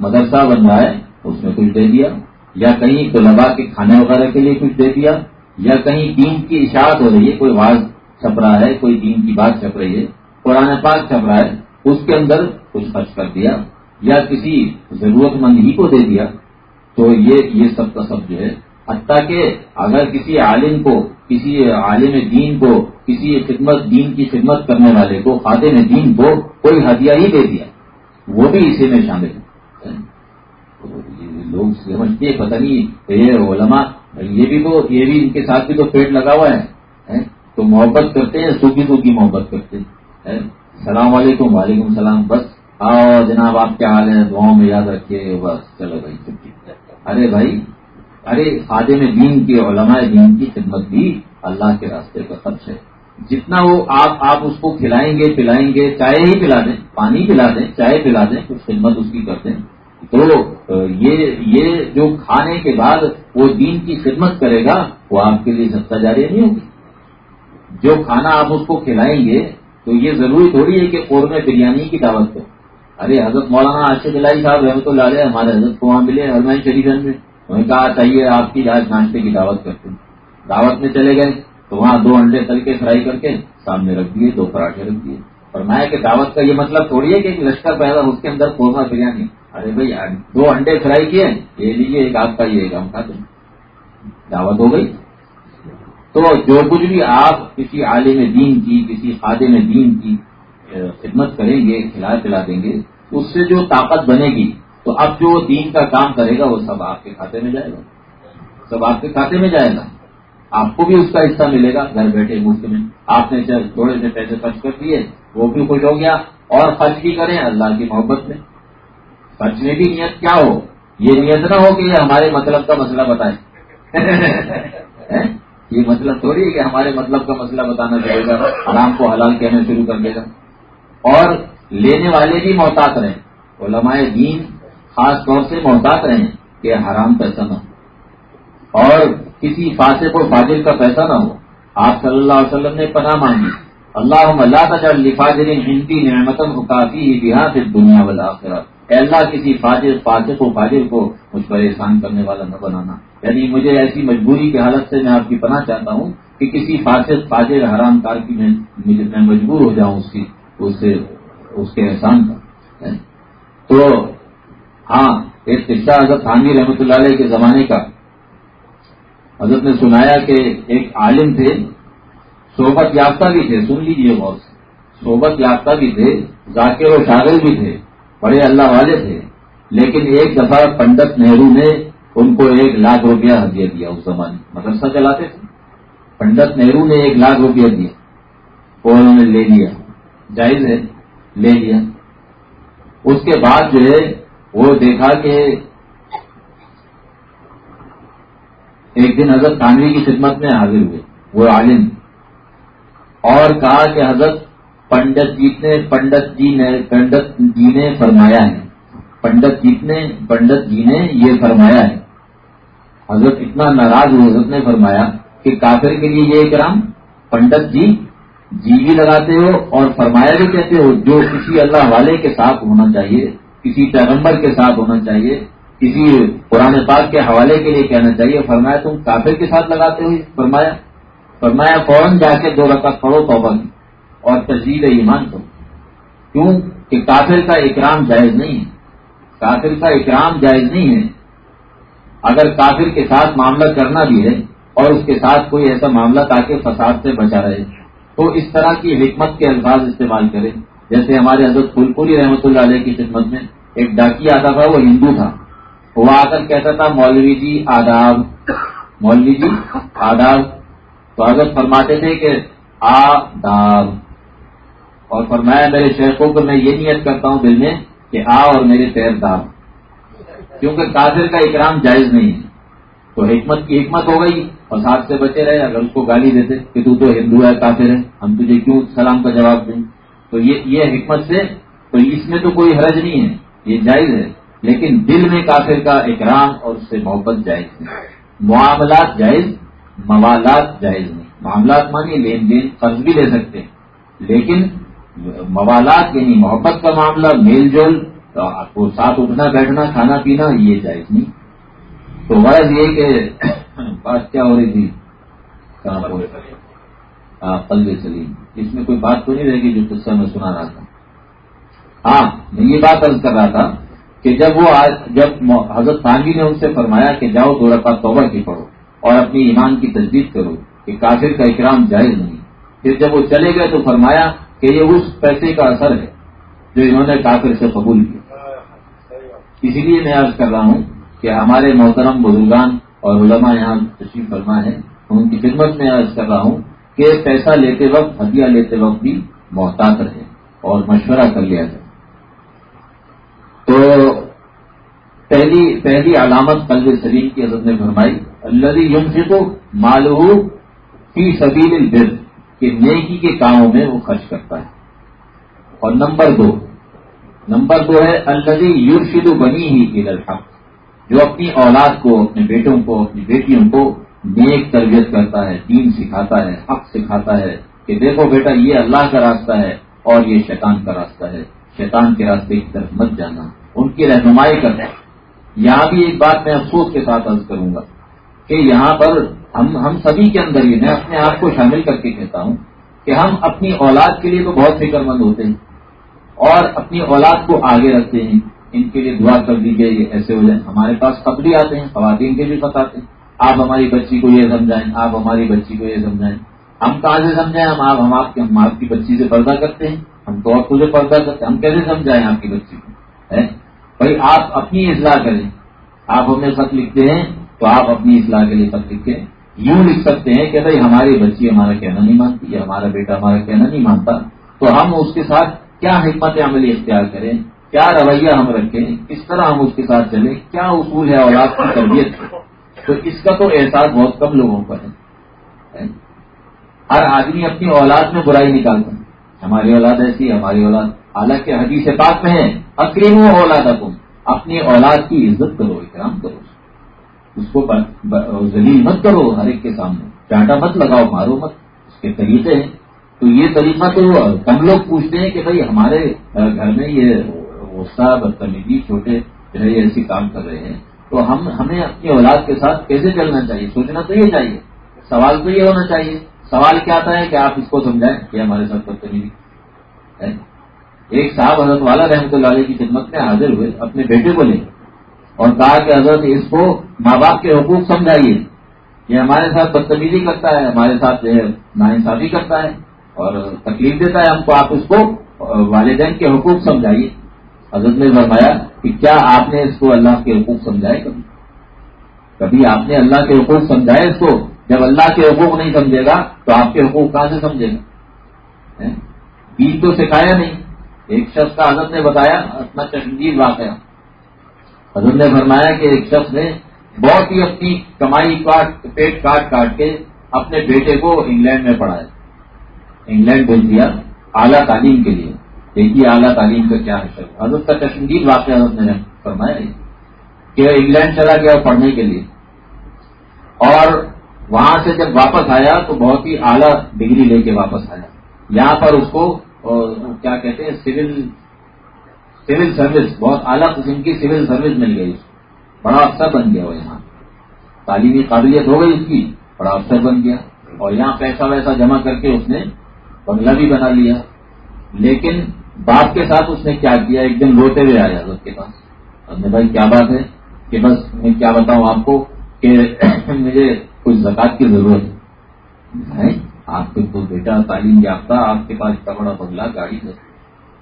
مدرسہ بن رہا ہے، اس میں کچھ دے دیا۔ یا کہیں طلبا کے کھانے وغیرہ کے لیے کچھ دے دیا۔ یا کہیں دین کی اشاعت ہو رہی ہے، کوئی واز چھپ رہا ہے، کوئی دین کی بات چھپ رہی ہے، قرآن پاک چھپ رہا ہے، اس کے اندر کچھ خرچ کر دیا یا کسی ضرورت مند ہی کو دے دیا، تو یہ یہ سب کا سب جو ہے، حتیٰ کہ اگر کسی عالم کو، کسی عالم دین کو، کسی خدمت، دین کی خدمت کرنے والے کو، خادم دین کو کوئی ہدیہ ہی دے دیا، وہ بھی اسی میں شامل ہے۔ لوگ سمجھتے پتہ نہیں یہ علماء یہ بھی تو یہ بھی ان کے ساتھ بھی تو پیٹ لگا ہوا ہے تو محبت کرتے ہیں سوکھی سوکھی محبت کرتے ہیں؟ السلام علیکم، وعلیکم السلام، بس۔ آؤ جناب، آپ کیا حال ہے دعاؤں میں یاد رکھیے، بس، چلو بھائی، چھٹی۔ ارے بھائی، ارے خادے میں دین کی علماء دین کی خدمت بھی اللہ کے راستے کا خرچ ہے۔ جتنا وہ آپ آپ اس کو کھلائیں گے، پلائیں گے، چائے ہی پلا دیں، پانی پلا دیں، چائے پلا دیں کچھ خدمت اس کی کرتے ہیں۔ تو یہ یہ جو کھانے کے بعد وہ دین کی خدمت کرے گا، وہ آپ کے لیے سستا جاری نہیں ہوگی۔ جو کھانا آپ اس کو کھلائیں گے، تو یہ ضروری تھوڑی ہے کہ قورمے بریانی کی دعوت کو ارے، حضرت مولانا آشد الہی صاحب رحمۃ اللہ علیہ ہمارے حضرت کو وہاں ملے ہرمین شریف میں۔ انہوں نے کہا چاہیے آپ کی آج ناشتے کی دعوت کرتے ہیں۔ دعوت میں چلے گئے، تو وہاں دو انڈے تل کے فرائی کر کے سامنے رکھ دیے، دو پراٹھے رکھ دیے۔ اور میں کہ دعوت کا یہ مطلب تھوڑی ہے کہ ایک لشکر پیدا اس کے اندر قورمہ بریانی ارے بھائی دو انڈے فرائی کیے یہ لیجیے ایک آپ کا، یہ کام کھاتے دعوت ہو گئی۔ تو جو کچھ بھی آپ کسی عالم دین کی، کسی خادم دین کی خدمت کریں گے، کھلا پلا دیں گے، اس سے جو طاقت بنے گی، تو اب جو دین کا کام کرے گا، وہ سب آپ کے کھاتے میں جائے گا۔ سب آپ کے کھاتے میں جائے گا۔ آپ کو بھی اس کا حصہ ملے گا، گھر بیٹھے مفت میں آپ نے تھوڑے سے پیسے خرچ کر دیے وہ بھی خوش ہو گیا اور خرچ بھی کریں اللہ کی محبت میں۔ خرچ میں بھی نیت کیا ہو؟ یہ نیت نہ ہو کہ یہ ہمارے مطلب کا مسئلہ بتائے یہ مطلب تھوڑی ہے کہ ہمارے مطلب کا مسئلہ بتانا چاہے گا۔ آرام کو حلال کہنا شروع کر دے گا۔ اور لینے والے بھی محتاط رہیں۔ علماء دین خاص طور سے محتاط رہیں کہ حرام پیسہ نہ ہو۔ اور کسی فاسق و فاجر کا پیسہ نہ ہو۔ آپ صلی اللہ علیہ وسلم نے پناہ مانگی۔ اللہ اللہ تجر ہندی نعمتن کافی بہار سے دنیا والا اے اللہ، کسی فاجر، فاسق و فاجر کو مجھ پر احسان کرنے والا نہ بنانا۔ یعنی مجھے ایسی مجبوری کی حالت سے میں آپ کی پناہ چاہتا ہوں کہ کسی فاسق، فاجر، حرام کار کی میں مجبور ہو جاؤں اس کی اس سے اس کے احسان کا یعنی تو ہاں ایک قصہ حضرت خانوی رحمۃ اللہ علیہ کے زمانے کا۔ حضرت نے سنایا کہ ایک عالم تھے۔ صحبت یافتہ بھی تھے، سن لیجیے بہت صحبت یافتہ بھی تھے، ذاکر و شاغل بھی تھے، بڑے اللہ والے تھے۔ لیکن ایک دفعہ پنڈت نہرو نے ان کو ایک لاکھ روپیہ ہدیہ دیا اس زمانے۔ مدرسہ چلاتے تھے۔ پنڈت نہرو نے ایک لاکھ روپیہ دیا۔ وہ انہوں نے لے لیا۔ جائز ہے، لے لیا۔ اس کے بعد جو ہے، وہ دیکھا کہ ایک دن حضرت خانوی کی خدمت میں حاضر ہوئے۔ وہ عالم۔ اور کہا کہ حضرت پنڈت جی نے پنڈت جی نے پنڈت جی نے فرمایا ہے۔ پنڈت جی نے پنڈت جی نے یہ فرمایا ہے۔ حضرت اتنا ناراض ہوئے، حضرت نے فرمایا کہ کافر کے لیے یہ اکرام؟ پنڈت جی جی بھی لگاتے ہو اور فرمایا بھی کہتے ہو، جو کسی اللہ والے کے ساتھ ہونا چاہیے، کسی پیغمبر کے ساتھ ہونا چاہیے، کسی قرآن پاک کے حوالے کے لیے کہنا چاہیے، فرمایا تم کافر کے ساتھ لگاتے ہو فرمایا۔ فرمایا، فوراً جا کے دو رقط پڑھو، توبہ کی اور تجدید ایمان کو۔ کیوں؟ کہ کافر کا اکرام جائز نہیں ہے۔ کافر کا اکرام جائز نہیں ہے۔ اگر کافر کے ساتھ معاملہ کرنا بھی ہے اور اس کے ساتھ کوئی ایسا معاملہ تاکہ فساد سے بچا رہے، تو اس طرح کی حکمت کے الفاظ استعمال کریں۔ جیسے ہمارے حضرت پھول پوری رحمۃ اللہ علیہ کی خدمت میں ایک ڈاکی آتا تھا، وہ ہندو تھا۔ وہ آ کر کہتا تھا، مولوی جی آداب۔ مولوی جی آداب۔ تو حضرت فرماتے تھے کہ آداب اور فرمایا میرے شیخوں کو میں یہ نیت کرتا ہوں دل میں کہ آ اور میرے پیر داب کیونکہ کافر کا اکرام جائز نہیں ہے۔ تو حکمت کی حکمت ہو گئی اور ساتھ سے بچے رہے، اگر اس کو گالی دیتے کہ تو تو ہندو ہے، کافر ہے، ہم تجھے کیوں سلام کا جواب دیں؟ تو یہ حکمت سے تو اس میں تو کوئی حرج نہیں ہے، یہ جائز ہے۔ لیکن دل میں کافر کا اکرام اور اس سے محبت جائز نہیں۔ معاملات جائز موالات جائز نہیں معاملات مانی لین دین قرض بھی لے سکتے ہیں۔ لیکن موالات یعنی محبت کا معاملہ، میل جول کو ساتھ اٹھنا، بیٹھنا، کھانا پینا، یہ جائز نہیں۔ تو غرض یہ کہ بات کیا ہو رہی تھی؟ کہاں پلو ہاں، سلیم۔ اس میں کوئی بات تو نہیں رہے گی جو قصہ میں سنا رہا تھا۔ ہاں میں یہ بات عرض کر رہا تھا کہ جب وہ جب حضرت خانوی نے ان سے فرمایا کہ جاؤ دو رقع توبہ کی پڑھو۔ اور اپنی ایمان کی تجدید کرو کہ کافر کا اکرام جائز نہیں۔ پھر جب وہ چلے گئے تو فرمایا کہ یہ اس پیسے کا اثر ہے جو انہوں نے کافر سے قبول کیا۔ اسی لیے میں عرض کر رہا ہوں کہ ہمارے محترم بزرگان اور علماء یہاں تشریف فرما ہے ان کی خدمت میں عرض کر رہا ہوں کہ پیسہ لیتے وقت، ہدیہ لیتے وقت بھی محتاط رہے اور مشورہ کر لیا جائے۔ تو پہلی پہلی علامت قلب سلیم کی حضرت نے فرمائی اللہ یم سے تو مالو فی سبیل البر، کہ نیکی کے کاموں میں وہ خرچ کرتا ہے۔ اور نمبر دو نمبر دو ہے اللہ یورشد بنی ہی الحق، جو اپنی اولاد کو، اپنے بیٹوں کو، اپنی بیٹیوں کو نیک تربیت کرتا ہے، دین سکھاتا ہے، حق سکھاتا ہے، کہ دیکھو بیٹا، یہ اللہ کا راستہ ہے اور یہ شیطان کا راستہ ہے۔ شیطان کے راستے کی طرف مت جانا، ان کی رہنمائی کرنا۔ یہاں بھی ایک بات میں افسوس کے ساتھ عرض کروں گا کہ یہاں پر ہم ہم سبھی کے اندر ہی میں اپنے آپ کو شامل کر کے کہتا ہوں کہ ہم اپنی اولاد کے لیے تو بہت فکر مند ہوتے ہیں اور اپنی اولاد کو آگے رکھتے ہیں۔ ان کے لیے دعا کر دیجیے یہ ایسے ہو جائیں۔ ہمارے پاس خط بھی آتے ہیں، خواتین کے بھی خط آتے ہیں۔ آپ ہماری بچی کو یہ سمجھائیں، آپ ہماری بچی کو یہ سمجھائیں۔ ہم کہاں سے سمجھائیں؟ ہم آپ ہم آپ ہم آپ کی بچی سے پردہ کرتے ہیں۔ ہم تو آپ سے پردہ کرتے ہیں، ہم کیسے سمجھائیں آپ کی بچی کو؟ بھائی آپ اپنی اصلاح کریں۔ آپ ہمیں خط لکھتے ہیں تو آپ اپنی اصلاح کے لیے خط لکھیں یوں لکھ سکتے ہیں کہ بھائی ہماری بچی ہمارا کہنا نہیں مانتی ہمارا بیٹا ہمارا کہنا نہیں مانتا۔ تو ہم اس کے ساتھ کیا حکمت عملی اختیار کریں؟ کیا رویہ ہم رکھیں؟ کس طرح ہم اس کے ساتھ چلیں؟ کیا اصول ہے اولاد کی تربیت تو اس کا تو احساس بہت کم لوگوں پر ہے۔ ہر آدمی اپنی اولاد میں برائی نکالتا ہے۔ ہماری اولاد ایسی ہماری اولاد حالانکہ حدیث پاک میں ہے۔ اکریم و اولاد اپنی اولاد کی عزت کرو، احترام کرو۔ اس کو ذلیل مت کرو ہر ایک کے سامنے۔ ڈانٹا مت لگاؤ، مارو مت۔ اس کے طریقے ہیں۔ تو یہ طریقہ تو کم لوگ پوچھتے ہیں کہ بھائی ہمارے گھر میں یہ غصہ، بدتمیزی، چھوٹے جو ہے ایسے کام کر رہے ہیں۔ تو ہم ہمیں اپنی اولاد کے ساتھ کیسے چلنا چاہیے؟ سوچنا تو یہ چاہیے۔ سوال تو یہ ہونا چاہیے۔ سوال کیا آتا ہے کہ آپ اس کو سمجھائیں کہ ہمارے ساتھ بدتمیزی۔ ایک صاحب حضرت والا رحمۃ اللہ علیہ کی خدمت میں حاضر ہوئے، اپنے بیٹے کو لے اور کہا کہ حضرت، اس کو ماں باپ کے حقوق سمجھائیے۔ یہ ہمارے ساتھ بدتمیزی کرتا ہے، ہمارے ساتھ جو ہے نا انصافی کرتا ہے اور تکلیف دیتا ہے ہم کو، آپ اس کو والدین کے حقوق سمجھائیے۔ حضرت نے فرمایا کہ کیا آپ نے اس کو اللہ کے حقوق سمجھائے کبھی؟ کبھی آپ نے اللہ کے حقوق سمجھائے اس کو؟ جب اللہ کے حقوق نہیں سمجھے گا تو آپ کے حقوق کہاں سے سمجھے گا؟ بیج تو سکھایا نہیں۔ ایک شخص کا حضرت نے بتایا اپنا چشمدید واقعہ۔ حضرت نے فرمایا کہ ایک شخص نے بہت ہی اپنی کمائی کاٹ، پیٹ کاٹ کاٹ کے اپنے بیٹے کو انگلینڈ میں پڑھایا۔ انگلینڈ بھیج دیا اعلیٰ تعلیم کے لیے۔ دیکھیے اعلیٰ تعلیم کا کیا ہے حضرت کا کشمیر واقعہ حضرت نے فرمایا کہ انگلینڈ چلا گیا پڑھنے کے لیے۔ اور وہاں سے جب واپس آیا تو بہت ہی اعلیٰ ڈگری لے کے واپس آیا۔ یہاں پر اس کو اور کیا کہتے ہیں سول سول سروس بہت اعلیٰ قسم کی سول سروس مل گئی۔ اس بڑا افسر بن گیا وہ یہاں۔ تعلیمی قابلیت ہو گئی اس کی، بڑا افسر بن گیا۔ اور یہاں پیسہ ویسا جمع کر کے اس نے بنگلہ بھی بنا لیا۔ لیکن باپ کے ساتھ اس نے کیا کیا؟ ایک دن روتے ہوئے آیا اس کے پاس۔ نے بھائی، کیا بات ہے کہ بس میں کیا بتاؤں آپ کو کہ مجھے کچھ زکات کی ضرورت ہے۔ آپ کے تو بیٹا تعلیم یافتہ آپ کے پاس اتنا بڑا بنگلہ گاڑی ہے۔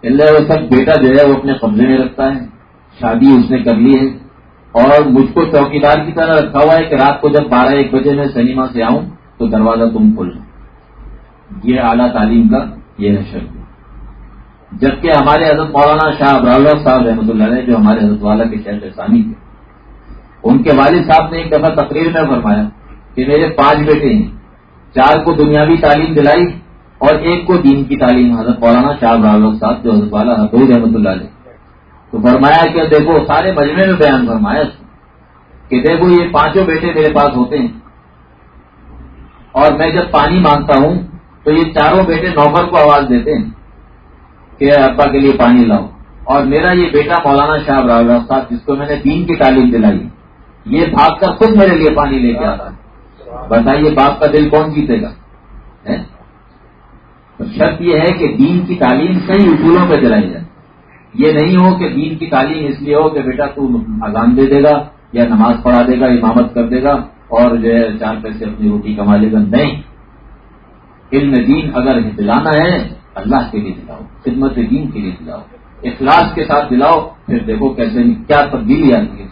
اللہ وہ سب بیٹا جو ہے وہ اپنے قبضے میں رکھتا ہے۔ شادی اس نے کر لی ہے۔ اور مجھ کو چوکی دار کی طرح رکھا ہوا ہے کہ رات کو جب بارہ ایک بجے میں سنیما سے آؤں تو دروازہ تم کھول یہ اعلیٰ تعلیم کا یہ ہے۔ شرط جبکہ ہمارے حضرت مولانا شاہ ابرال صاحب رحمۃ اللہ علیہ جو ہمارے حضرت والا کے شہر ثانی تھے، ان کے والد صاحب نے ایک دفعہ تقریر میں فرمایا کہ میرے پانچ بیٹے ہیں۔ چار کو دنیاوی تعلیم دلائی اور ایک کو دین کی تعلیم، حضرت مولانا شاہ ابرال صاحب جو حضرت والا حضور رحمۃ اللہ علیہ۔ تو فرمایا کہ دیکھو، سارے مجمے میں بیان فرمایا کہ دیکھو، یہ پانچوں بیٹے میرے پاس ہوتے ہیں۔ اور میں جب پانی مانگتا ہوں تو یہ چاروں بیٹے نوکر کو آواز دیتے ہیں کہ ابا کے لیے پانی لاؤ۔ اور میرا یہ بیٹا مولانا شاہ راہ صاحب، جس کو میں نے دین کی تعلیم دلائی، یہ بھاگ کر خود میرے لیے پانی لے کے آتا ہے۔ بتائیے باپ کا دل کون جیتے گا؟ شرط یہ ہے کہ دین کی تعلیم صحیح اصولوں پہ چلائی جائے۔ یہ نہیں ہو کہ دین کی تعلیم اس لیے ہو کہ بیٹا تو اذان دے دے گا یا نماز پڑھا دے گا، امامت کر دے گا اور جو ہے چار پیسے اپنی روٹی کما لے گا۔ نہیں۔ علم دین اگر دلانا ہے، اللہ کے لیے دلاؤ، خدمت دین کے لیے دلاؤ۔ اخلاص کے ساتھ دلاؤ، پھر دیکھو کیسے کیا تبدیلی آتی ہے۔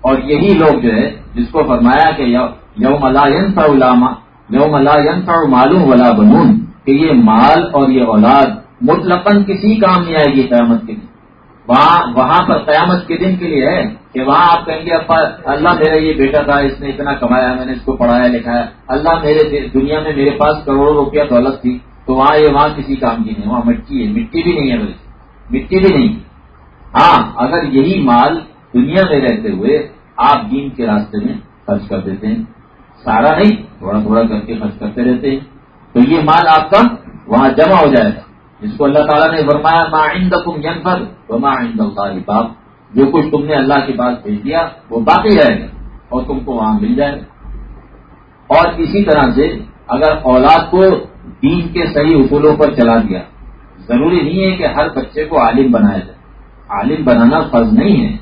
اور یہی لوگ جو ہے، جس کو فرمایا کہ یوم اللہ علامہ یوم اللہ معلوم ولا بنون کہ یہ مال اور یہ اولاد مطلقاً کسی کام نہیں آئے گی قیامت کے دن۔ وہاں وہاں پر قیامت کے دن کے لیے ہے کہ وہاں آپ کہیں گے ابا اللہ میرا یہ بیٹا تھا، اس نے اتنا کمایا، میں نے اس کو پڑھایا، لکھایا۔ اللہ میرے دنیا میں میرے پاس کروڑوں روپیہ دولت تھی، تو وہاں یہ وہاں کسی کام کی نہیں، وہاں مٹی ہے۔ مٹی بھی نہیں ہے بلکہ۔ مٹی بھی نہیں۔ ہاں اگر یہی مال دنیا میں رہتے ہوئے آپ دین کے راستے میں خرچ کر دیتے ہیں سارا نہیں، تھوڑا تھوڑا کر کے خرچ کرتے رہتے ہیں۔ تو یہ مال آپ کا وہاں جمع ہو جائے گا۔ جس کو اللہ تعالیٰ نے فرمایا، ما عندکم ينفد وما عند اللہ باق۔ جو کچھ تم نے اللہ کے پاس بھیج دیا، وہ باقی رہے گا اور تم کو وہاں مل جائے گا۔ اور اسی طرح سے اگر اولاد کو دین کے صحیح اصولوں پر چلا دیا، ضروری نہیں ہے کہ ہر بچے کو عالم بنایا جائے۔ عالم بنانا فرض نہیں ہے۔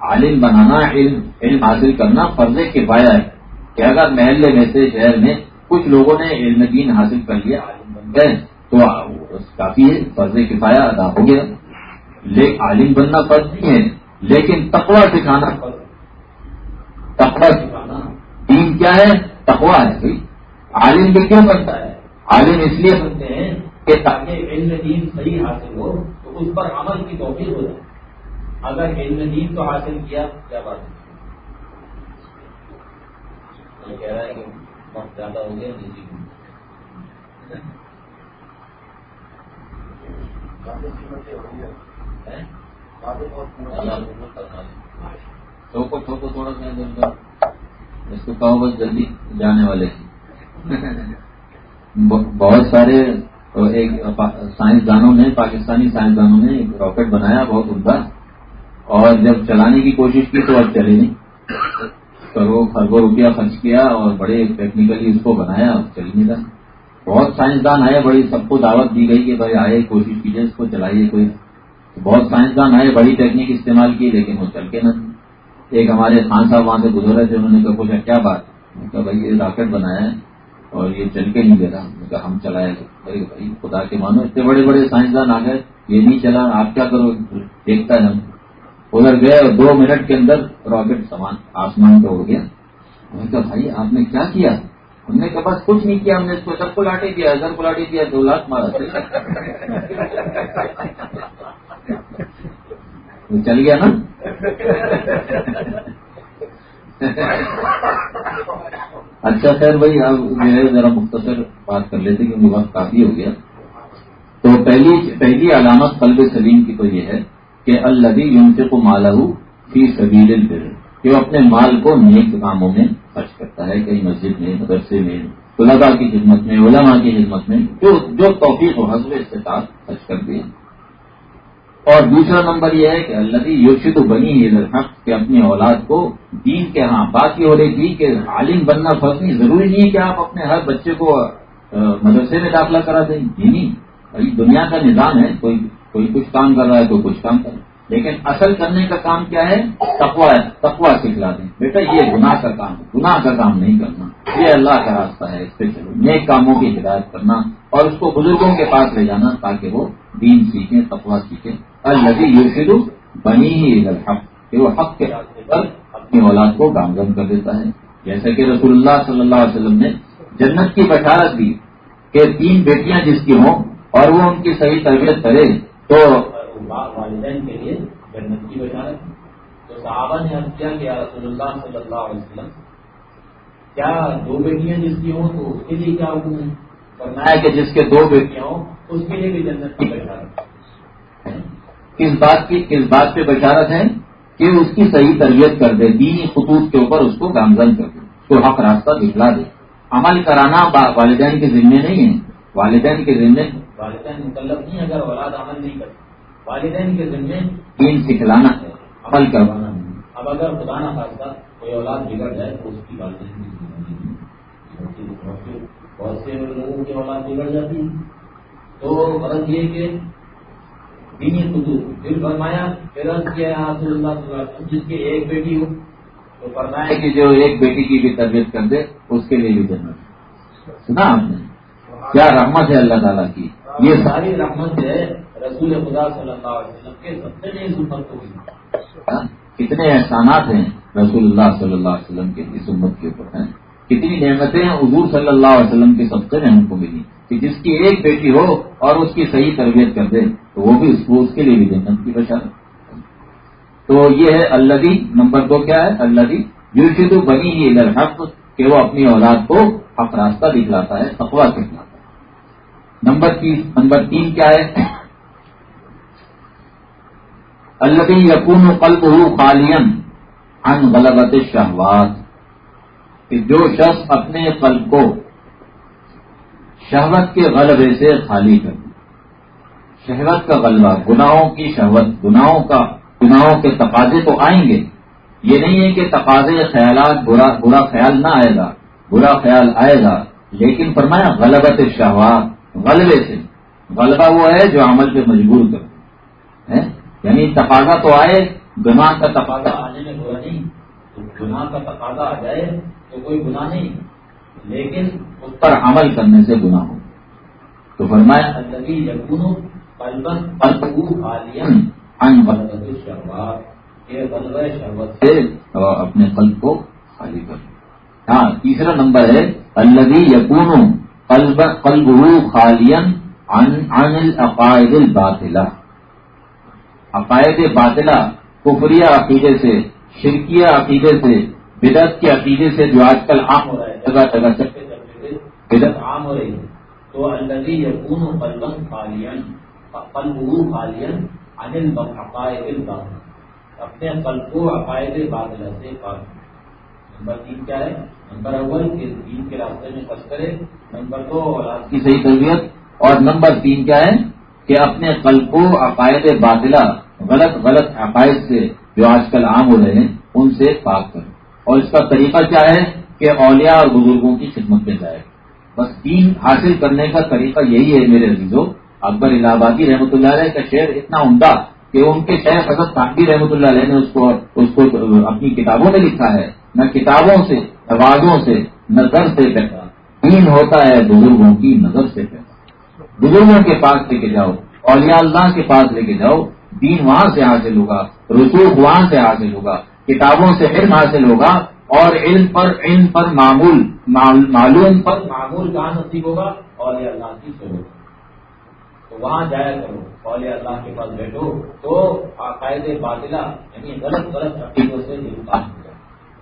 عالم بنانا علم علم حاصل کرنا فرض کے ہے۔ کہ اگر محلے میں سے شہر میں کچھ لوگوں نے علم دین حاصل کر لیا، عالم بن گئے، تو کافی ہے، فرض کفایا ادا ہو گیا۔ لیکن عالم بننا فرض نہیں ہے، لیکن تقوا سکھانا تقوا سکھانا۔ دین کیا ہے؟ تقوا ہے، بھائی۔ عالم بھی کیوں بنتا ہے؟ عالم اس لیے بنتے ہیں کہ تاکہ علم دین صحیح حاصل ہو، تو اس پر عمل کی توفیق ہو جائے۔ اگر علم دین تو حاصل کیا کیا بات ہے کہہ رہا ہے کہ وقت زیادہ ہو گیا ٹھوکو ٹھوکو تھوڑا سا اس کو کہو بس جلدی جانے والے۔ بہت سارے ایک سائنسدانوں نے پاکستانی سائنسدانوں نے ایک راکٹ بنایا بہت عمدہ۔ اور جب چلانے کی کوشش کی تو اب چلے نہیں۔ کروڑ خربوں روپیہ خرچ کیا اور بڑے ٹیکنیکلی اس کو بنایا چل نہیں رہا بہت سائنسدان آئے، بڑی سب کو دعوت دی گئی کہ بھائی آئے، کوشش کیجیے اس کو چلائیے کوئی۔ بہت سائنسدان آئے، بڑی ٹیکنیک استعمال کی، لیکن وہ چل کے نہ۔ ایک ہمارے خان صاحب وہاں سے گزر رہے تھے، انہوں نے کہا، پوچھا، کیا بات؟ کہا، بھائی، یہ راکٹ بنایا ہے اور یہ چل کے نہیں دے رہا۔ کہا، ہم چلائے بھائی، خدا کے مانو، اتنے بڑے بڑے سائنسدان آ گئے، یہ نہیں چلا، آپ کیا کرو؟ دیکھتا ہے ہم۔ ادھر گئے اور دو منٹ کے اندر راکٹ سامان آسمان پہ اڑ گیا۔ میں کہا، بھائی، آپ نے کیا کیا؟ ہم نے کہا، بس کچھ نہیں کیا، ہم نے اس کو ادھر کو لاٹے دیا ادھر کو لاٹے دیا، دو لاکھ مارا چل گیا نا۔ اچھا خیر بھائی، اب میرے ذرا مختصر بات کر لیتے کیونکہ وقت کافی ہو گیا۔ تو پہلی پہلی علامت قلب سلیم کی تو یہ ہے کہ اللہ یون سے کو فی سبیل البر، کہ وہ اپنے مال کو نیک کاموں میں خرچ کرتا ہے، کہیں مسجد میں، مدرسے میں طلبا کی خدمت میں، علماء کی خدمت میں، جو جو توفیق و حضب استطاعت خرچ کر دیا۔ اور دوسرا نمبر یہ ہے کہ اللہ یوشد بنی حق کہ اپنی اولاد کو دین کے ہاں بات یہ ہو رہی تھی کہ عالم بننا فرض نہیں ضروری نہیں ہے کہ آپ اپنے ہر بچے کو مدرسے میں داخلہ کرا دیں۔ نہیں دنیا کا نظام ہے، کوئی کوئی کچھ کام کر رہا ہے کوئی کچھ کام کر رہا ہے۔ لیکن اصل کرنے کا کام کیا ہے؟ تقوا ہے تقوا سکھلا دیں۔ بیٹا، یہ گناہ کا کام ہے گناہ کا کام نہیں کرنا۔ یہ اللہ کا راستہ ہے، اس پہ چلو۔ نیک کاموں کی ہدایت کرنا اور اس کو بزرگوں کے پاس لے جانا تاکہ وہ دین سیکھیں تقوا سیکھیں۔ الدی یوشد بنی ہی الحق، کہ وہ حق کے راستے پر اپنی اولاد کو گامزن کر دیتا ہے۔ جیسے کہ رسول اللہ صلی اللہ علیہ وسلم نے جنت کی بشارت دی کہ تین بیٹیاں جس کی ہوں اور وہ ان کی صحیح تربیت کرے۔ تو والدین کے لیے جنت کی بشارت تو صحابہ نے کیا کہ رسول اللہ صلی اللہ علیہ وسلم کیا دو بیٹیاں جس کی ہوں تو اس کے لیے کیا حکم ہے؟ ہے کہ جس کے دو بیٹیاں ہوں اس کے لیے بھی جنت کی بشارت کس بات کی کس بات پہ بشارت ہے؟ کہ اس کی صحیح تربیت کر دے دینی خطوط کے اوپر اس کو گامزن کر دے اس کو حق راستہ دکھلا دے۔ عمل کرانا والدین کے ذمے نہیں ہے۔ والدین کے ذمے والدین مطلب نہیں اگر اولاد عمل نہیں کرتے والدین کے ذمے دین سکھلانا ہے عمل کروانا۔ ہے اب اگر خدا نہ خاصہ کوئی اولاد بگڑ جائے تو اس کی والدین کی بہت سے لوگوں کی اولاد بگڑ جاتی ہے۔ تو غرض یہ کہ دینی خطوط پھر فرمایا کیا اللہ جس کی ایک بیٹی ہو تو فرمایا کہ جو ایک بیٹی کی بھی تربیت کر دے اس کے لیے بھی جنت سنا آپ نے؟ کیا رحمت ہے اللہ تعالیٰ کی۔ یہ ساری رحمت ہے رسول خدا صلی اللہ علیہ وسلم کے سب سے امت کو ہاں؟ کتنے احسانات ہیں رسول اللہ صلی اللہ علیہ وسلم کے اس امت کے اوپر ہیں۔ کتنی نعمتیں حضور صلی اللہ علیہ وسلم کے سب سے ہم کو ملی۔ کہ جس کی ایک بیٹی ہو اور اس کی صحیح تربیت کر دے، تو وہ بھی اس کو اس کے لیے بھی جنت کی بشارت۔ تو یہ ہے اللہ نمبر دو کیا ہے؟ اللہ یوشد بنی ہی الحق، کہ وہ اپنی اولاد کو حق راستہ دکھلاتا ہے اخوا دکھلاتا ہے۔ نمبر تین نمبر تین کیا ہے؟ اللہ یقون قلب ہو خالین ان غلبت شہوات کہ جو شخص اپنے قلب کو شہوت کے غلبے سے خالی کر شہوت کا غلبہ، گناہوں کی شہوت، گناہوں کا، گناہوں کے تقاضے تو آئیں گے۔ یہ نہیں ہے کہ تقاضے، خیالات، برا برا خیال نہ آئے گا، برا خیال آئے گا، لیکن فرمایا غلبت شہوات غلبے سے غلبہ وہ ہے جو عمل پہ مجبور کر یعنی تقاضا تو آئے گناہ کا تقاضا آنے میں برا نہیں گناہ کا تقاضا آ جائے تو کوئی گناہ نہیں۔ لیکن اس پر عمل کرنے سے گناہ ہو۔ تو فرمایا سے اپنے قلب کو خالی کر ہاں تیسرا نمبر ہے الدی یقون قلب قلب خالین عن عن العقائد الباطلہ عقائد باطلہ کفریہ عقیدے سے، شرکیہ عقیدے سے، بدعت کے عقیدے سے جو آج کل عام ہو رہا ہے جگہ جگہ چلتے چلتے بدعت عام ہو رہی ہے۔ تو الدی یقون قلبن خالین قلب خالین عن العقائد الباطلہ اپنے قلب کو عقائد باطلہ سے پاک۔ نمبر تین کیا ہے؟ نمبر اول دین کے راستے میں خرچ کرے، نمبر دو کی صحیح تربیت، اور نمبر تین کیا ہے؟ کہ اپنے قلب کو عقائد باطلہ، غلط غلط عقائد سے جو آج کل عام ہو رہے ہیں، ان سے پاک کرے اور اس کا طریقہ کیا ہے؟ کہ اولیاء اور بزرگوں کی خدمت میں جائے۔ بس دین حاصل کرنے کا طریقہ یہی ہے میرے عزیزوں اکبر الہ آبادی رحمۃ اللہ علیہ کا شعر اتنا عمدہ کہ ان کے شہر حضرت خانبی رحمۃ اللہ علیہ نے اس کو اس کو اپنی کتابوں میں لکھا ہے۔ نہ کتابوں سے آوازوں سے نظر سے پیدا دین ہوتا ہے بزرگوں کی نظر سے پیدا بزرگوں کے پاس لے کے جاؤ، اولیاء اللہ کے پاس لے کے جاؤ۔ دین وہاں سے حاصل ہوگا رسوخ وہاں سے حاصل ہوگا۔ کتابوں سے علم حاصل ہوگا اور علم پر علم پر معمول معلوم پر معمول کہاں نصیب ہوگا، اولیاء اللہ کی ضرورت تو وہاں جایا کرو، اولیاء اللہ کے پاس بیٹھو تو عقائد باطلہ یعنی غلط غلط عقیدوں سے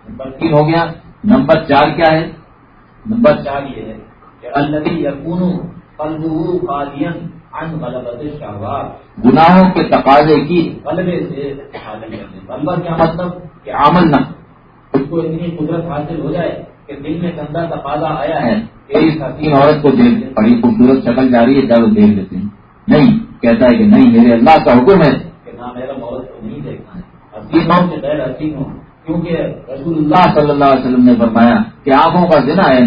نمبر تین ہو گیا۔ نمبر چار کیا ہے؟ نمبر چار یہ ہے کہ اللہ یقون ان غلبت شہوات گناہوں کے تقاضے کی غلبے سے غلبہ کیا مطلب؟ کہ عمل نہ۔ اس کو اتنی قدرت حاصل ہو جائے کہ دل میں گندا تقاضا آیا ہے کہ اس حسین عورت کو دیکھ بڑی خوبصورت شکل جا رہی ہے چلو دیکھ لیتے ہیں۔ نہیں کہتا ہے کہ نہیں میرے اللہ کا حکم ہے کہ نہ میرا عورت کو نہیں دیکھنا ہے۔ حسین ہو کہ غیر حسین ہو کیونکہ رسول اللہ صلی اللہ علیہ وسلم نے فرمایا کہ آنکھوں کا ذنا ہے۔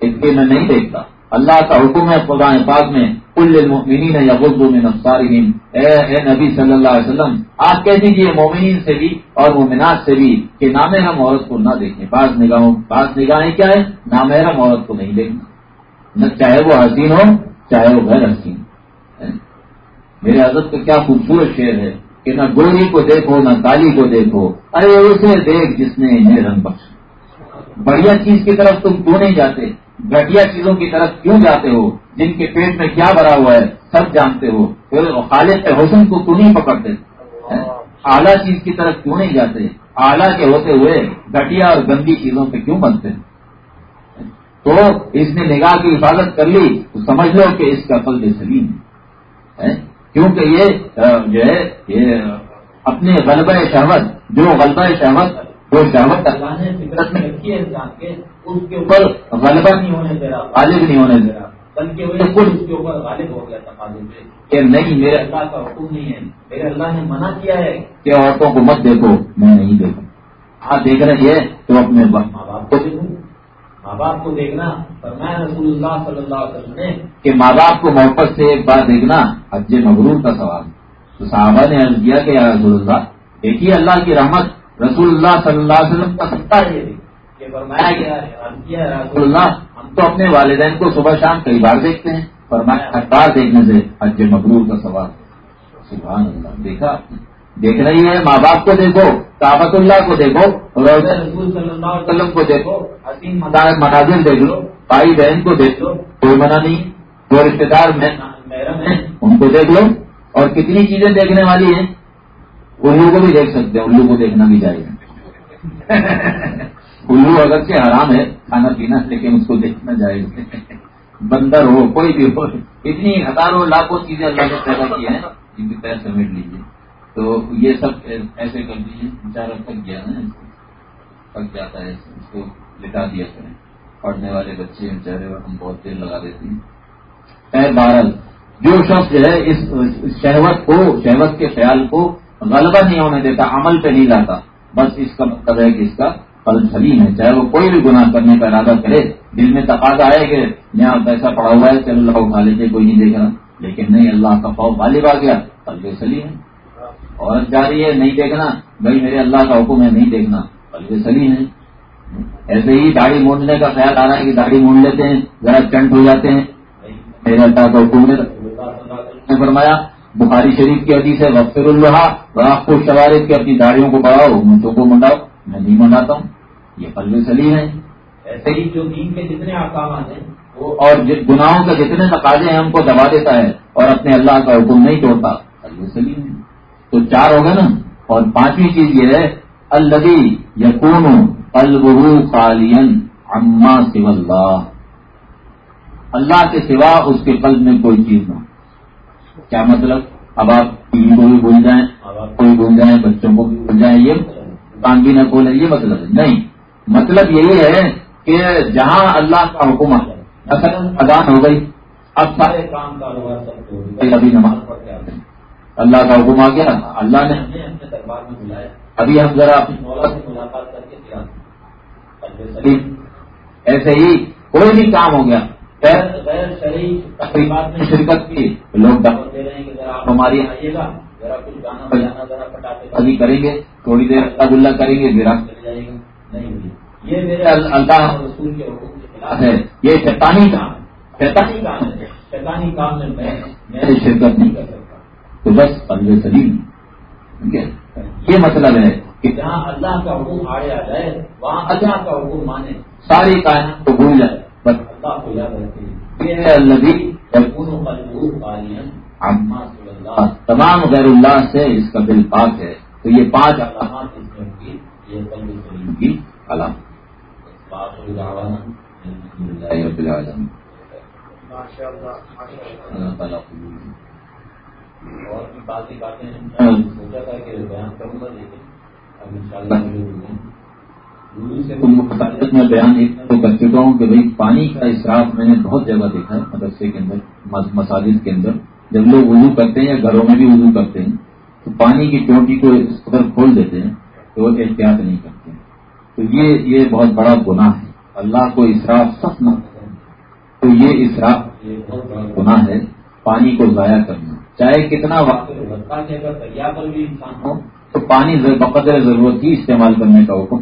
اس لیے میں نہیں دیکھتا۔ اللہ کا حکم ہے قرآن پاک میں کل المؤمنین یا میں نفسارین اے اے نبی صلی اللہ علیہ وسلم آپ کہہ دیجیے مومنین سے بھی اور مومنات سے بھی کہ نامحرم عورت کو نہ دیکھیں۔ بعض نگاہوں بعض نگاہیں کیا ہے؟ نامحرم عورت کو نہیں دیکھنا۔ نہ چاہے وہ حسین ہو چاہے وہ غیر حسین۔ میرے حضرت کا کیا خوبصورت شعر ہے۔ کہ نہ گوری کو دیکھو، نہ کالی کو دیکھو۔ ارے اسے دیکھ جس نے انہیں رنگ بخش بڑھیا چیز کی طرف تم کیوں نہیں جاتے؟ گٹیا چیزوں کی طرف کیوں جاتے ہو؟ جن کے پیٹ میں کیا بھرا ہوا ہے، سب جانتے ہو۔ خالد حسن کو کیوں نہیں پکڑتے اعلیٰ چیز کی طرف کیوں نہیں جاتے؟ اعلیٰ کے ہوتے ہوئے گٹیا اور گندی چیزوں پہ کیوں بنتے؟ ہیں تو اس نے نگاہ کی حفاظت کر لی، تو سمجھ لو کہ اس کا پل سلیم ہے۔ کیونکہ یہ جو ہے، یہ اپنے غلبہ شہوت، جو غلبہ شہوت، وہ شہوت اللہ نے فکرت میں رکھی ہے انسان کے، اس کے اوپر غلبہ نہیں ہونے دے رہا، غالب نہیں ہونے دے رہا۔ بلکہ وہ خود اس کے اوپر غالب ہو گیا تقاضے سے کہ نہیں، میرے اللہ کا حکم نہیں ہے، میرے اللہ نے منع کیا ہے کہ عورتوں کو مت دیکھو، میں نہیں دیکھوں۔ آپ دیکھ رہے ہیں، تو اپنے ماں باپ کو دیکھوں ماں باپ کو دیکھنا فرمایا رسول اللہ صلی اللہ علیہ وسلم نے کہ ماں باپ کو محبت سے ایک بار دیکھنا حج مغرور کا سوال تو صحابہ نے عرض کیا کہ رسول اللہ دیکھیے اللہ کی رحمت رسول اللہ صلی اللہ علیہ وسلم کا سکتا ہے۔ کہ فرمایا کیا رسول اللہ ہم تو اپنے والدین کو صبح شام کئی بار دیکھتے ہیں فرمایا ہر بار دیکھنے سے حج مغرور کا سوال سبحان اللہ دیکھا دیکھ رہی ہے، ماں باپ کو دیکھو کابت اللہ کو دیکھو روز رسول صلی اللہ علیہ وسلم کو دیکھو، حسین مناظر دیکھ لو، بھائی بہن کو دیکھ لو، کوئی منع نہیں، جو رشتے دار محرم ہیں ان کو دیکھ لو۔ اور کتنی چیزیں دیکھنے والی ہیں، الو کو بھی دیکھ سکتے ہیں، الو کو دیکھنا بھی چاہیے۔ الو اگر سے حرام ہے، کھانا پینا، لیکن اس کو دیکھنا جائے بندر ہو کوئی بھی ہو، اتنی ہزاروں، لاکھوں چیزیں اللہ نے پیدا کی ہیں، جن کی پیر سمیٹ لیجیے تو یہ سب ایسے کر دیجیے بیچارہ تھک گیا نا تھک جاتا ہے اس کو لٹا دیا کریں۔ پڑھنے والے بچے، بیچارے ہم بہت دیر لگا دیتے ہیں۔ اے بارل جو شخص جو ہے، اس شہوت کو، شہوت کے خیال کو غلبہ نہیں ہونے دیتا، عمل پہ نہیں لاتا۔ بس اس کا مطلب ہے کہ اس کا قلب سلیم ہے۔ چاہے وہ کوئی بھی گناہ کرنے کا ارادہ کرے، دل میں تقاضا ہے کہ یہاں پیسہ پڑا ہوا ہے چل اللہ اٹھا لیتے کوئی نہیں دیکھ رہا۔ لیکن نہیں، اللہ کا خوف غالب آ گیا، قلب سلیم ہے۔ عورت جا رہی ہے نہیں دیکھنا بھائی میرے اللہ کا حکم ہے نہیں دیکھنا۔ بلکہ سلیم ہے۔ ایسے ہی داڑھی مونڈنے کا خیال آ رہا ہے کہ داڑھی مونڈ لیتے ہیں ذرا چنٹ ہو جاتے ہیں۔ میرے اللہ کا حکومت نے فرمایا بخاری شریف کی حدیث ہے وفر اللہ آپ کو شوارے کے اپنی داڑھیوں کو بڑھاؤ مجھوں کو منڈاؤ۔ میں نہیں منڈاتا ہوں۔ یہ پلو سلیم ہے۔ ایسے ہی جو دین کے جتنے احکامات ہیں وہ اور گناہوں کے جتنے تقاضے ہیں ہم کو دبا دیتا ہے اور اپنے اللہ کا حکم نہیں توڑتا۔ پلو سلیم ہے۔ تو چار ہو گئے نا؟ اور پانچویں چیز یہ ہے الدی یقون البرو خالین اما سو اللہ۔ اللہ کے سوا اس کے قلب میں کوئی چیز نہ کیا مطلب؟ اب آپ ٹی کو بھی بھول جائیں، اب آپ کو بھی بھول جائیں، بچوں کو بھی بھول جائیں، یہ کام بھی نہ کھولیں، یہ مطلب ہے۔ نہیں مطلب یہی ہے کہ جہاں اللہ کا حکم آ جائے مثلاً اذان ہو گئی، اب سارے کام کاروبار ابھی نماز پڑھ کے آتے ہیں۔ اللہ کا حکم آ گیا اللہ نے ہمیں اپنے دربار میں بلایا۔ ابھی ہم ذرا اپنی مولا سے ملاقات کر کے ایسے ہی کوئی بھی کام ہو گیا۔ غیر شریف تقریبات میں شرکت کی۔ لوگ دعوت دے رہے ہیں کہ ذرا آپ ہماری آئیے گا۔ ذرا کچھ گانا بجانا ذرا پٹاخے بازی کریں گے تھوڑی دیر اللہ اللہ کریں گے آپ چلے جائے گا نہیں یہ میرے اللہ رسول کے حکم کے خلاف ہے۔ یہ شیطانی کام ہے۔ شیطانی کام ہے۔ شیطانی کام میں میں شرکت نہیں کر سکتا۔ تو بس پلوے سلیم۔ ٹھیک ہے؟ یہ مطلب ہے کہ جہاں اللہ کا حکم آڑے آ جائے وہاں اللہ کا حکم مانے۔ ساری کائنات کو بھول جائے بس اللہ کو یاد رکھے۔ یہ ہے اللہ۔ تمام غیر اللہ سے اس کا دل پاک ہے۔ تو یہ پانچ علامات اس میں کی؟ یہ قلب سلیم کی علامت اللہ تعالیٰ اور بھی باقی باتیں سوچا تھا کہ بیان کروں گا لیکن اب ان شاء اللہ سے میں بیان اتنا تو کر چکا ہوں کہ بھائی پانی کا اصراف میں نے بہت جگہ دیکھا ہے مدرسے کے اندر مساجد کے اندر۔ جب لوگ وضو کرتے ہیں یا گھروں میں بھی وضو کرتے ہیں تو پانی کی ٹوٹی کو اس قدر کھول دیتے ہیں تو وہ احتیاط نہیں کرتے تو یہ یہ بہت بڑا گناہ ہے۔ اللہ کو اصراف سخت نہ تو یہ اصراف یہ بہت بڑا گناہ ہے پانی کو ضائع کرنا۔ چاہے کتنا وقت اگر دریا پر بھی انسان ہو، تو پانی بقدر ضرورت ہی استعمال کرنے کا حکم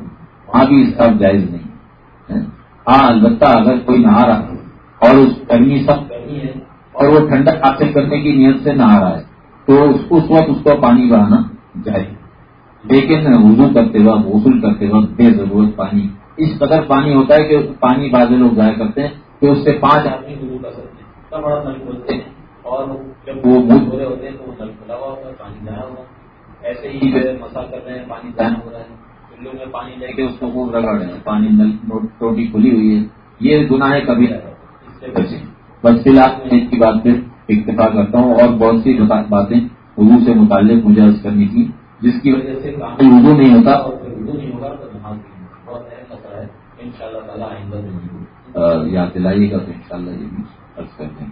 وہاں بھی اس کا جائز نہیں ہاں البتہ اگر کوئی نہا رہا ہے اور اس گرمی سب گرمی ہے اور وہ ٹھنڈک حاصل کرنے کی نیت سے نہا رہا ہے، تو اس وقت اس کو پانی بہانا جائے لیکن وضو کرتے وقت، غسل کرتے وقت بے ضرورت پانی، اس قدر پانی ہوتا ہے کہ پانی بازے لوگ ضائع کرتے ہیں کہ اس سے پانچ آدمی وضو کر سکتے ہیں۔ اور جب وہ منہ دھو رہے ہوتے ہیں تو وہ نل کھلا ہوا ہوتا ہے، پانی ضائع ہوا ایسے ہی جو ہے مسا کر رہے ہیں، پانی ضائع ہو رہا ہے۔ چلو میں پانی لے کے اس کو خوب رگڑ رہے ہیں۔ پانی نل، ٹوٹی کھلی ہوئی ہے۔ یہ گناہ کبھی اس سے بچے بس فی الحال میں اس کی بات پہ اکتفا کرتا ہوں۔ اور بہت سی باتیں اردو سے متعلق مجھے عرض کرنی تھی، جس کی وجہ سے اردو نہیں ہوتا اور اردو نہیں ہوگا تو نماز بہت اہم مسئلہ ہے۔ ان شاء اللہ تعالیٰ آئندہ یاد دلائیے گا تو ان شاء اللہ یہ بھی عرض کرتے ہیں۔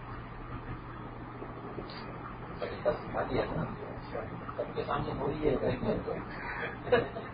سب کے سامنے ہو رہی ہے۔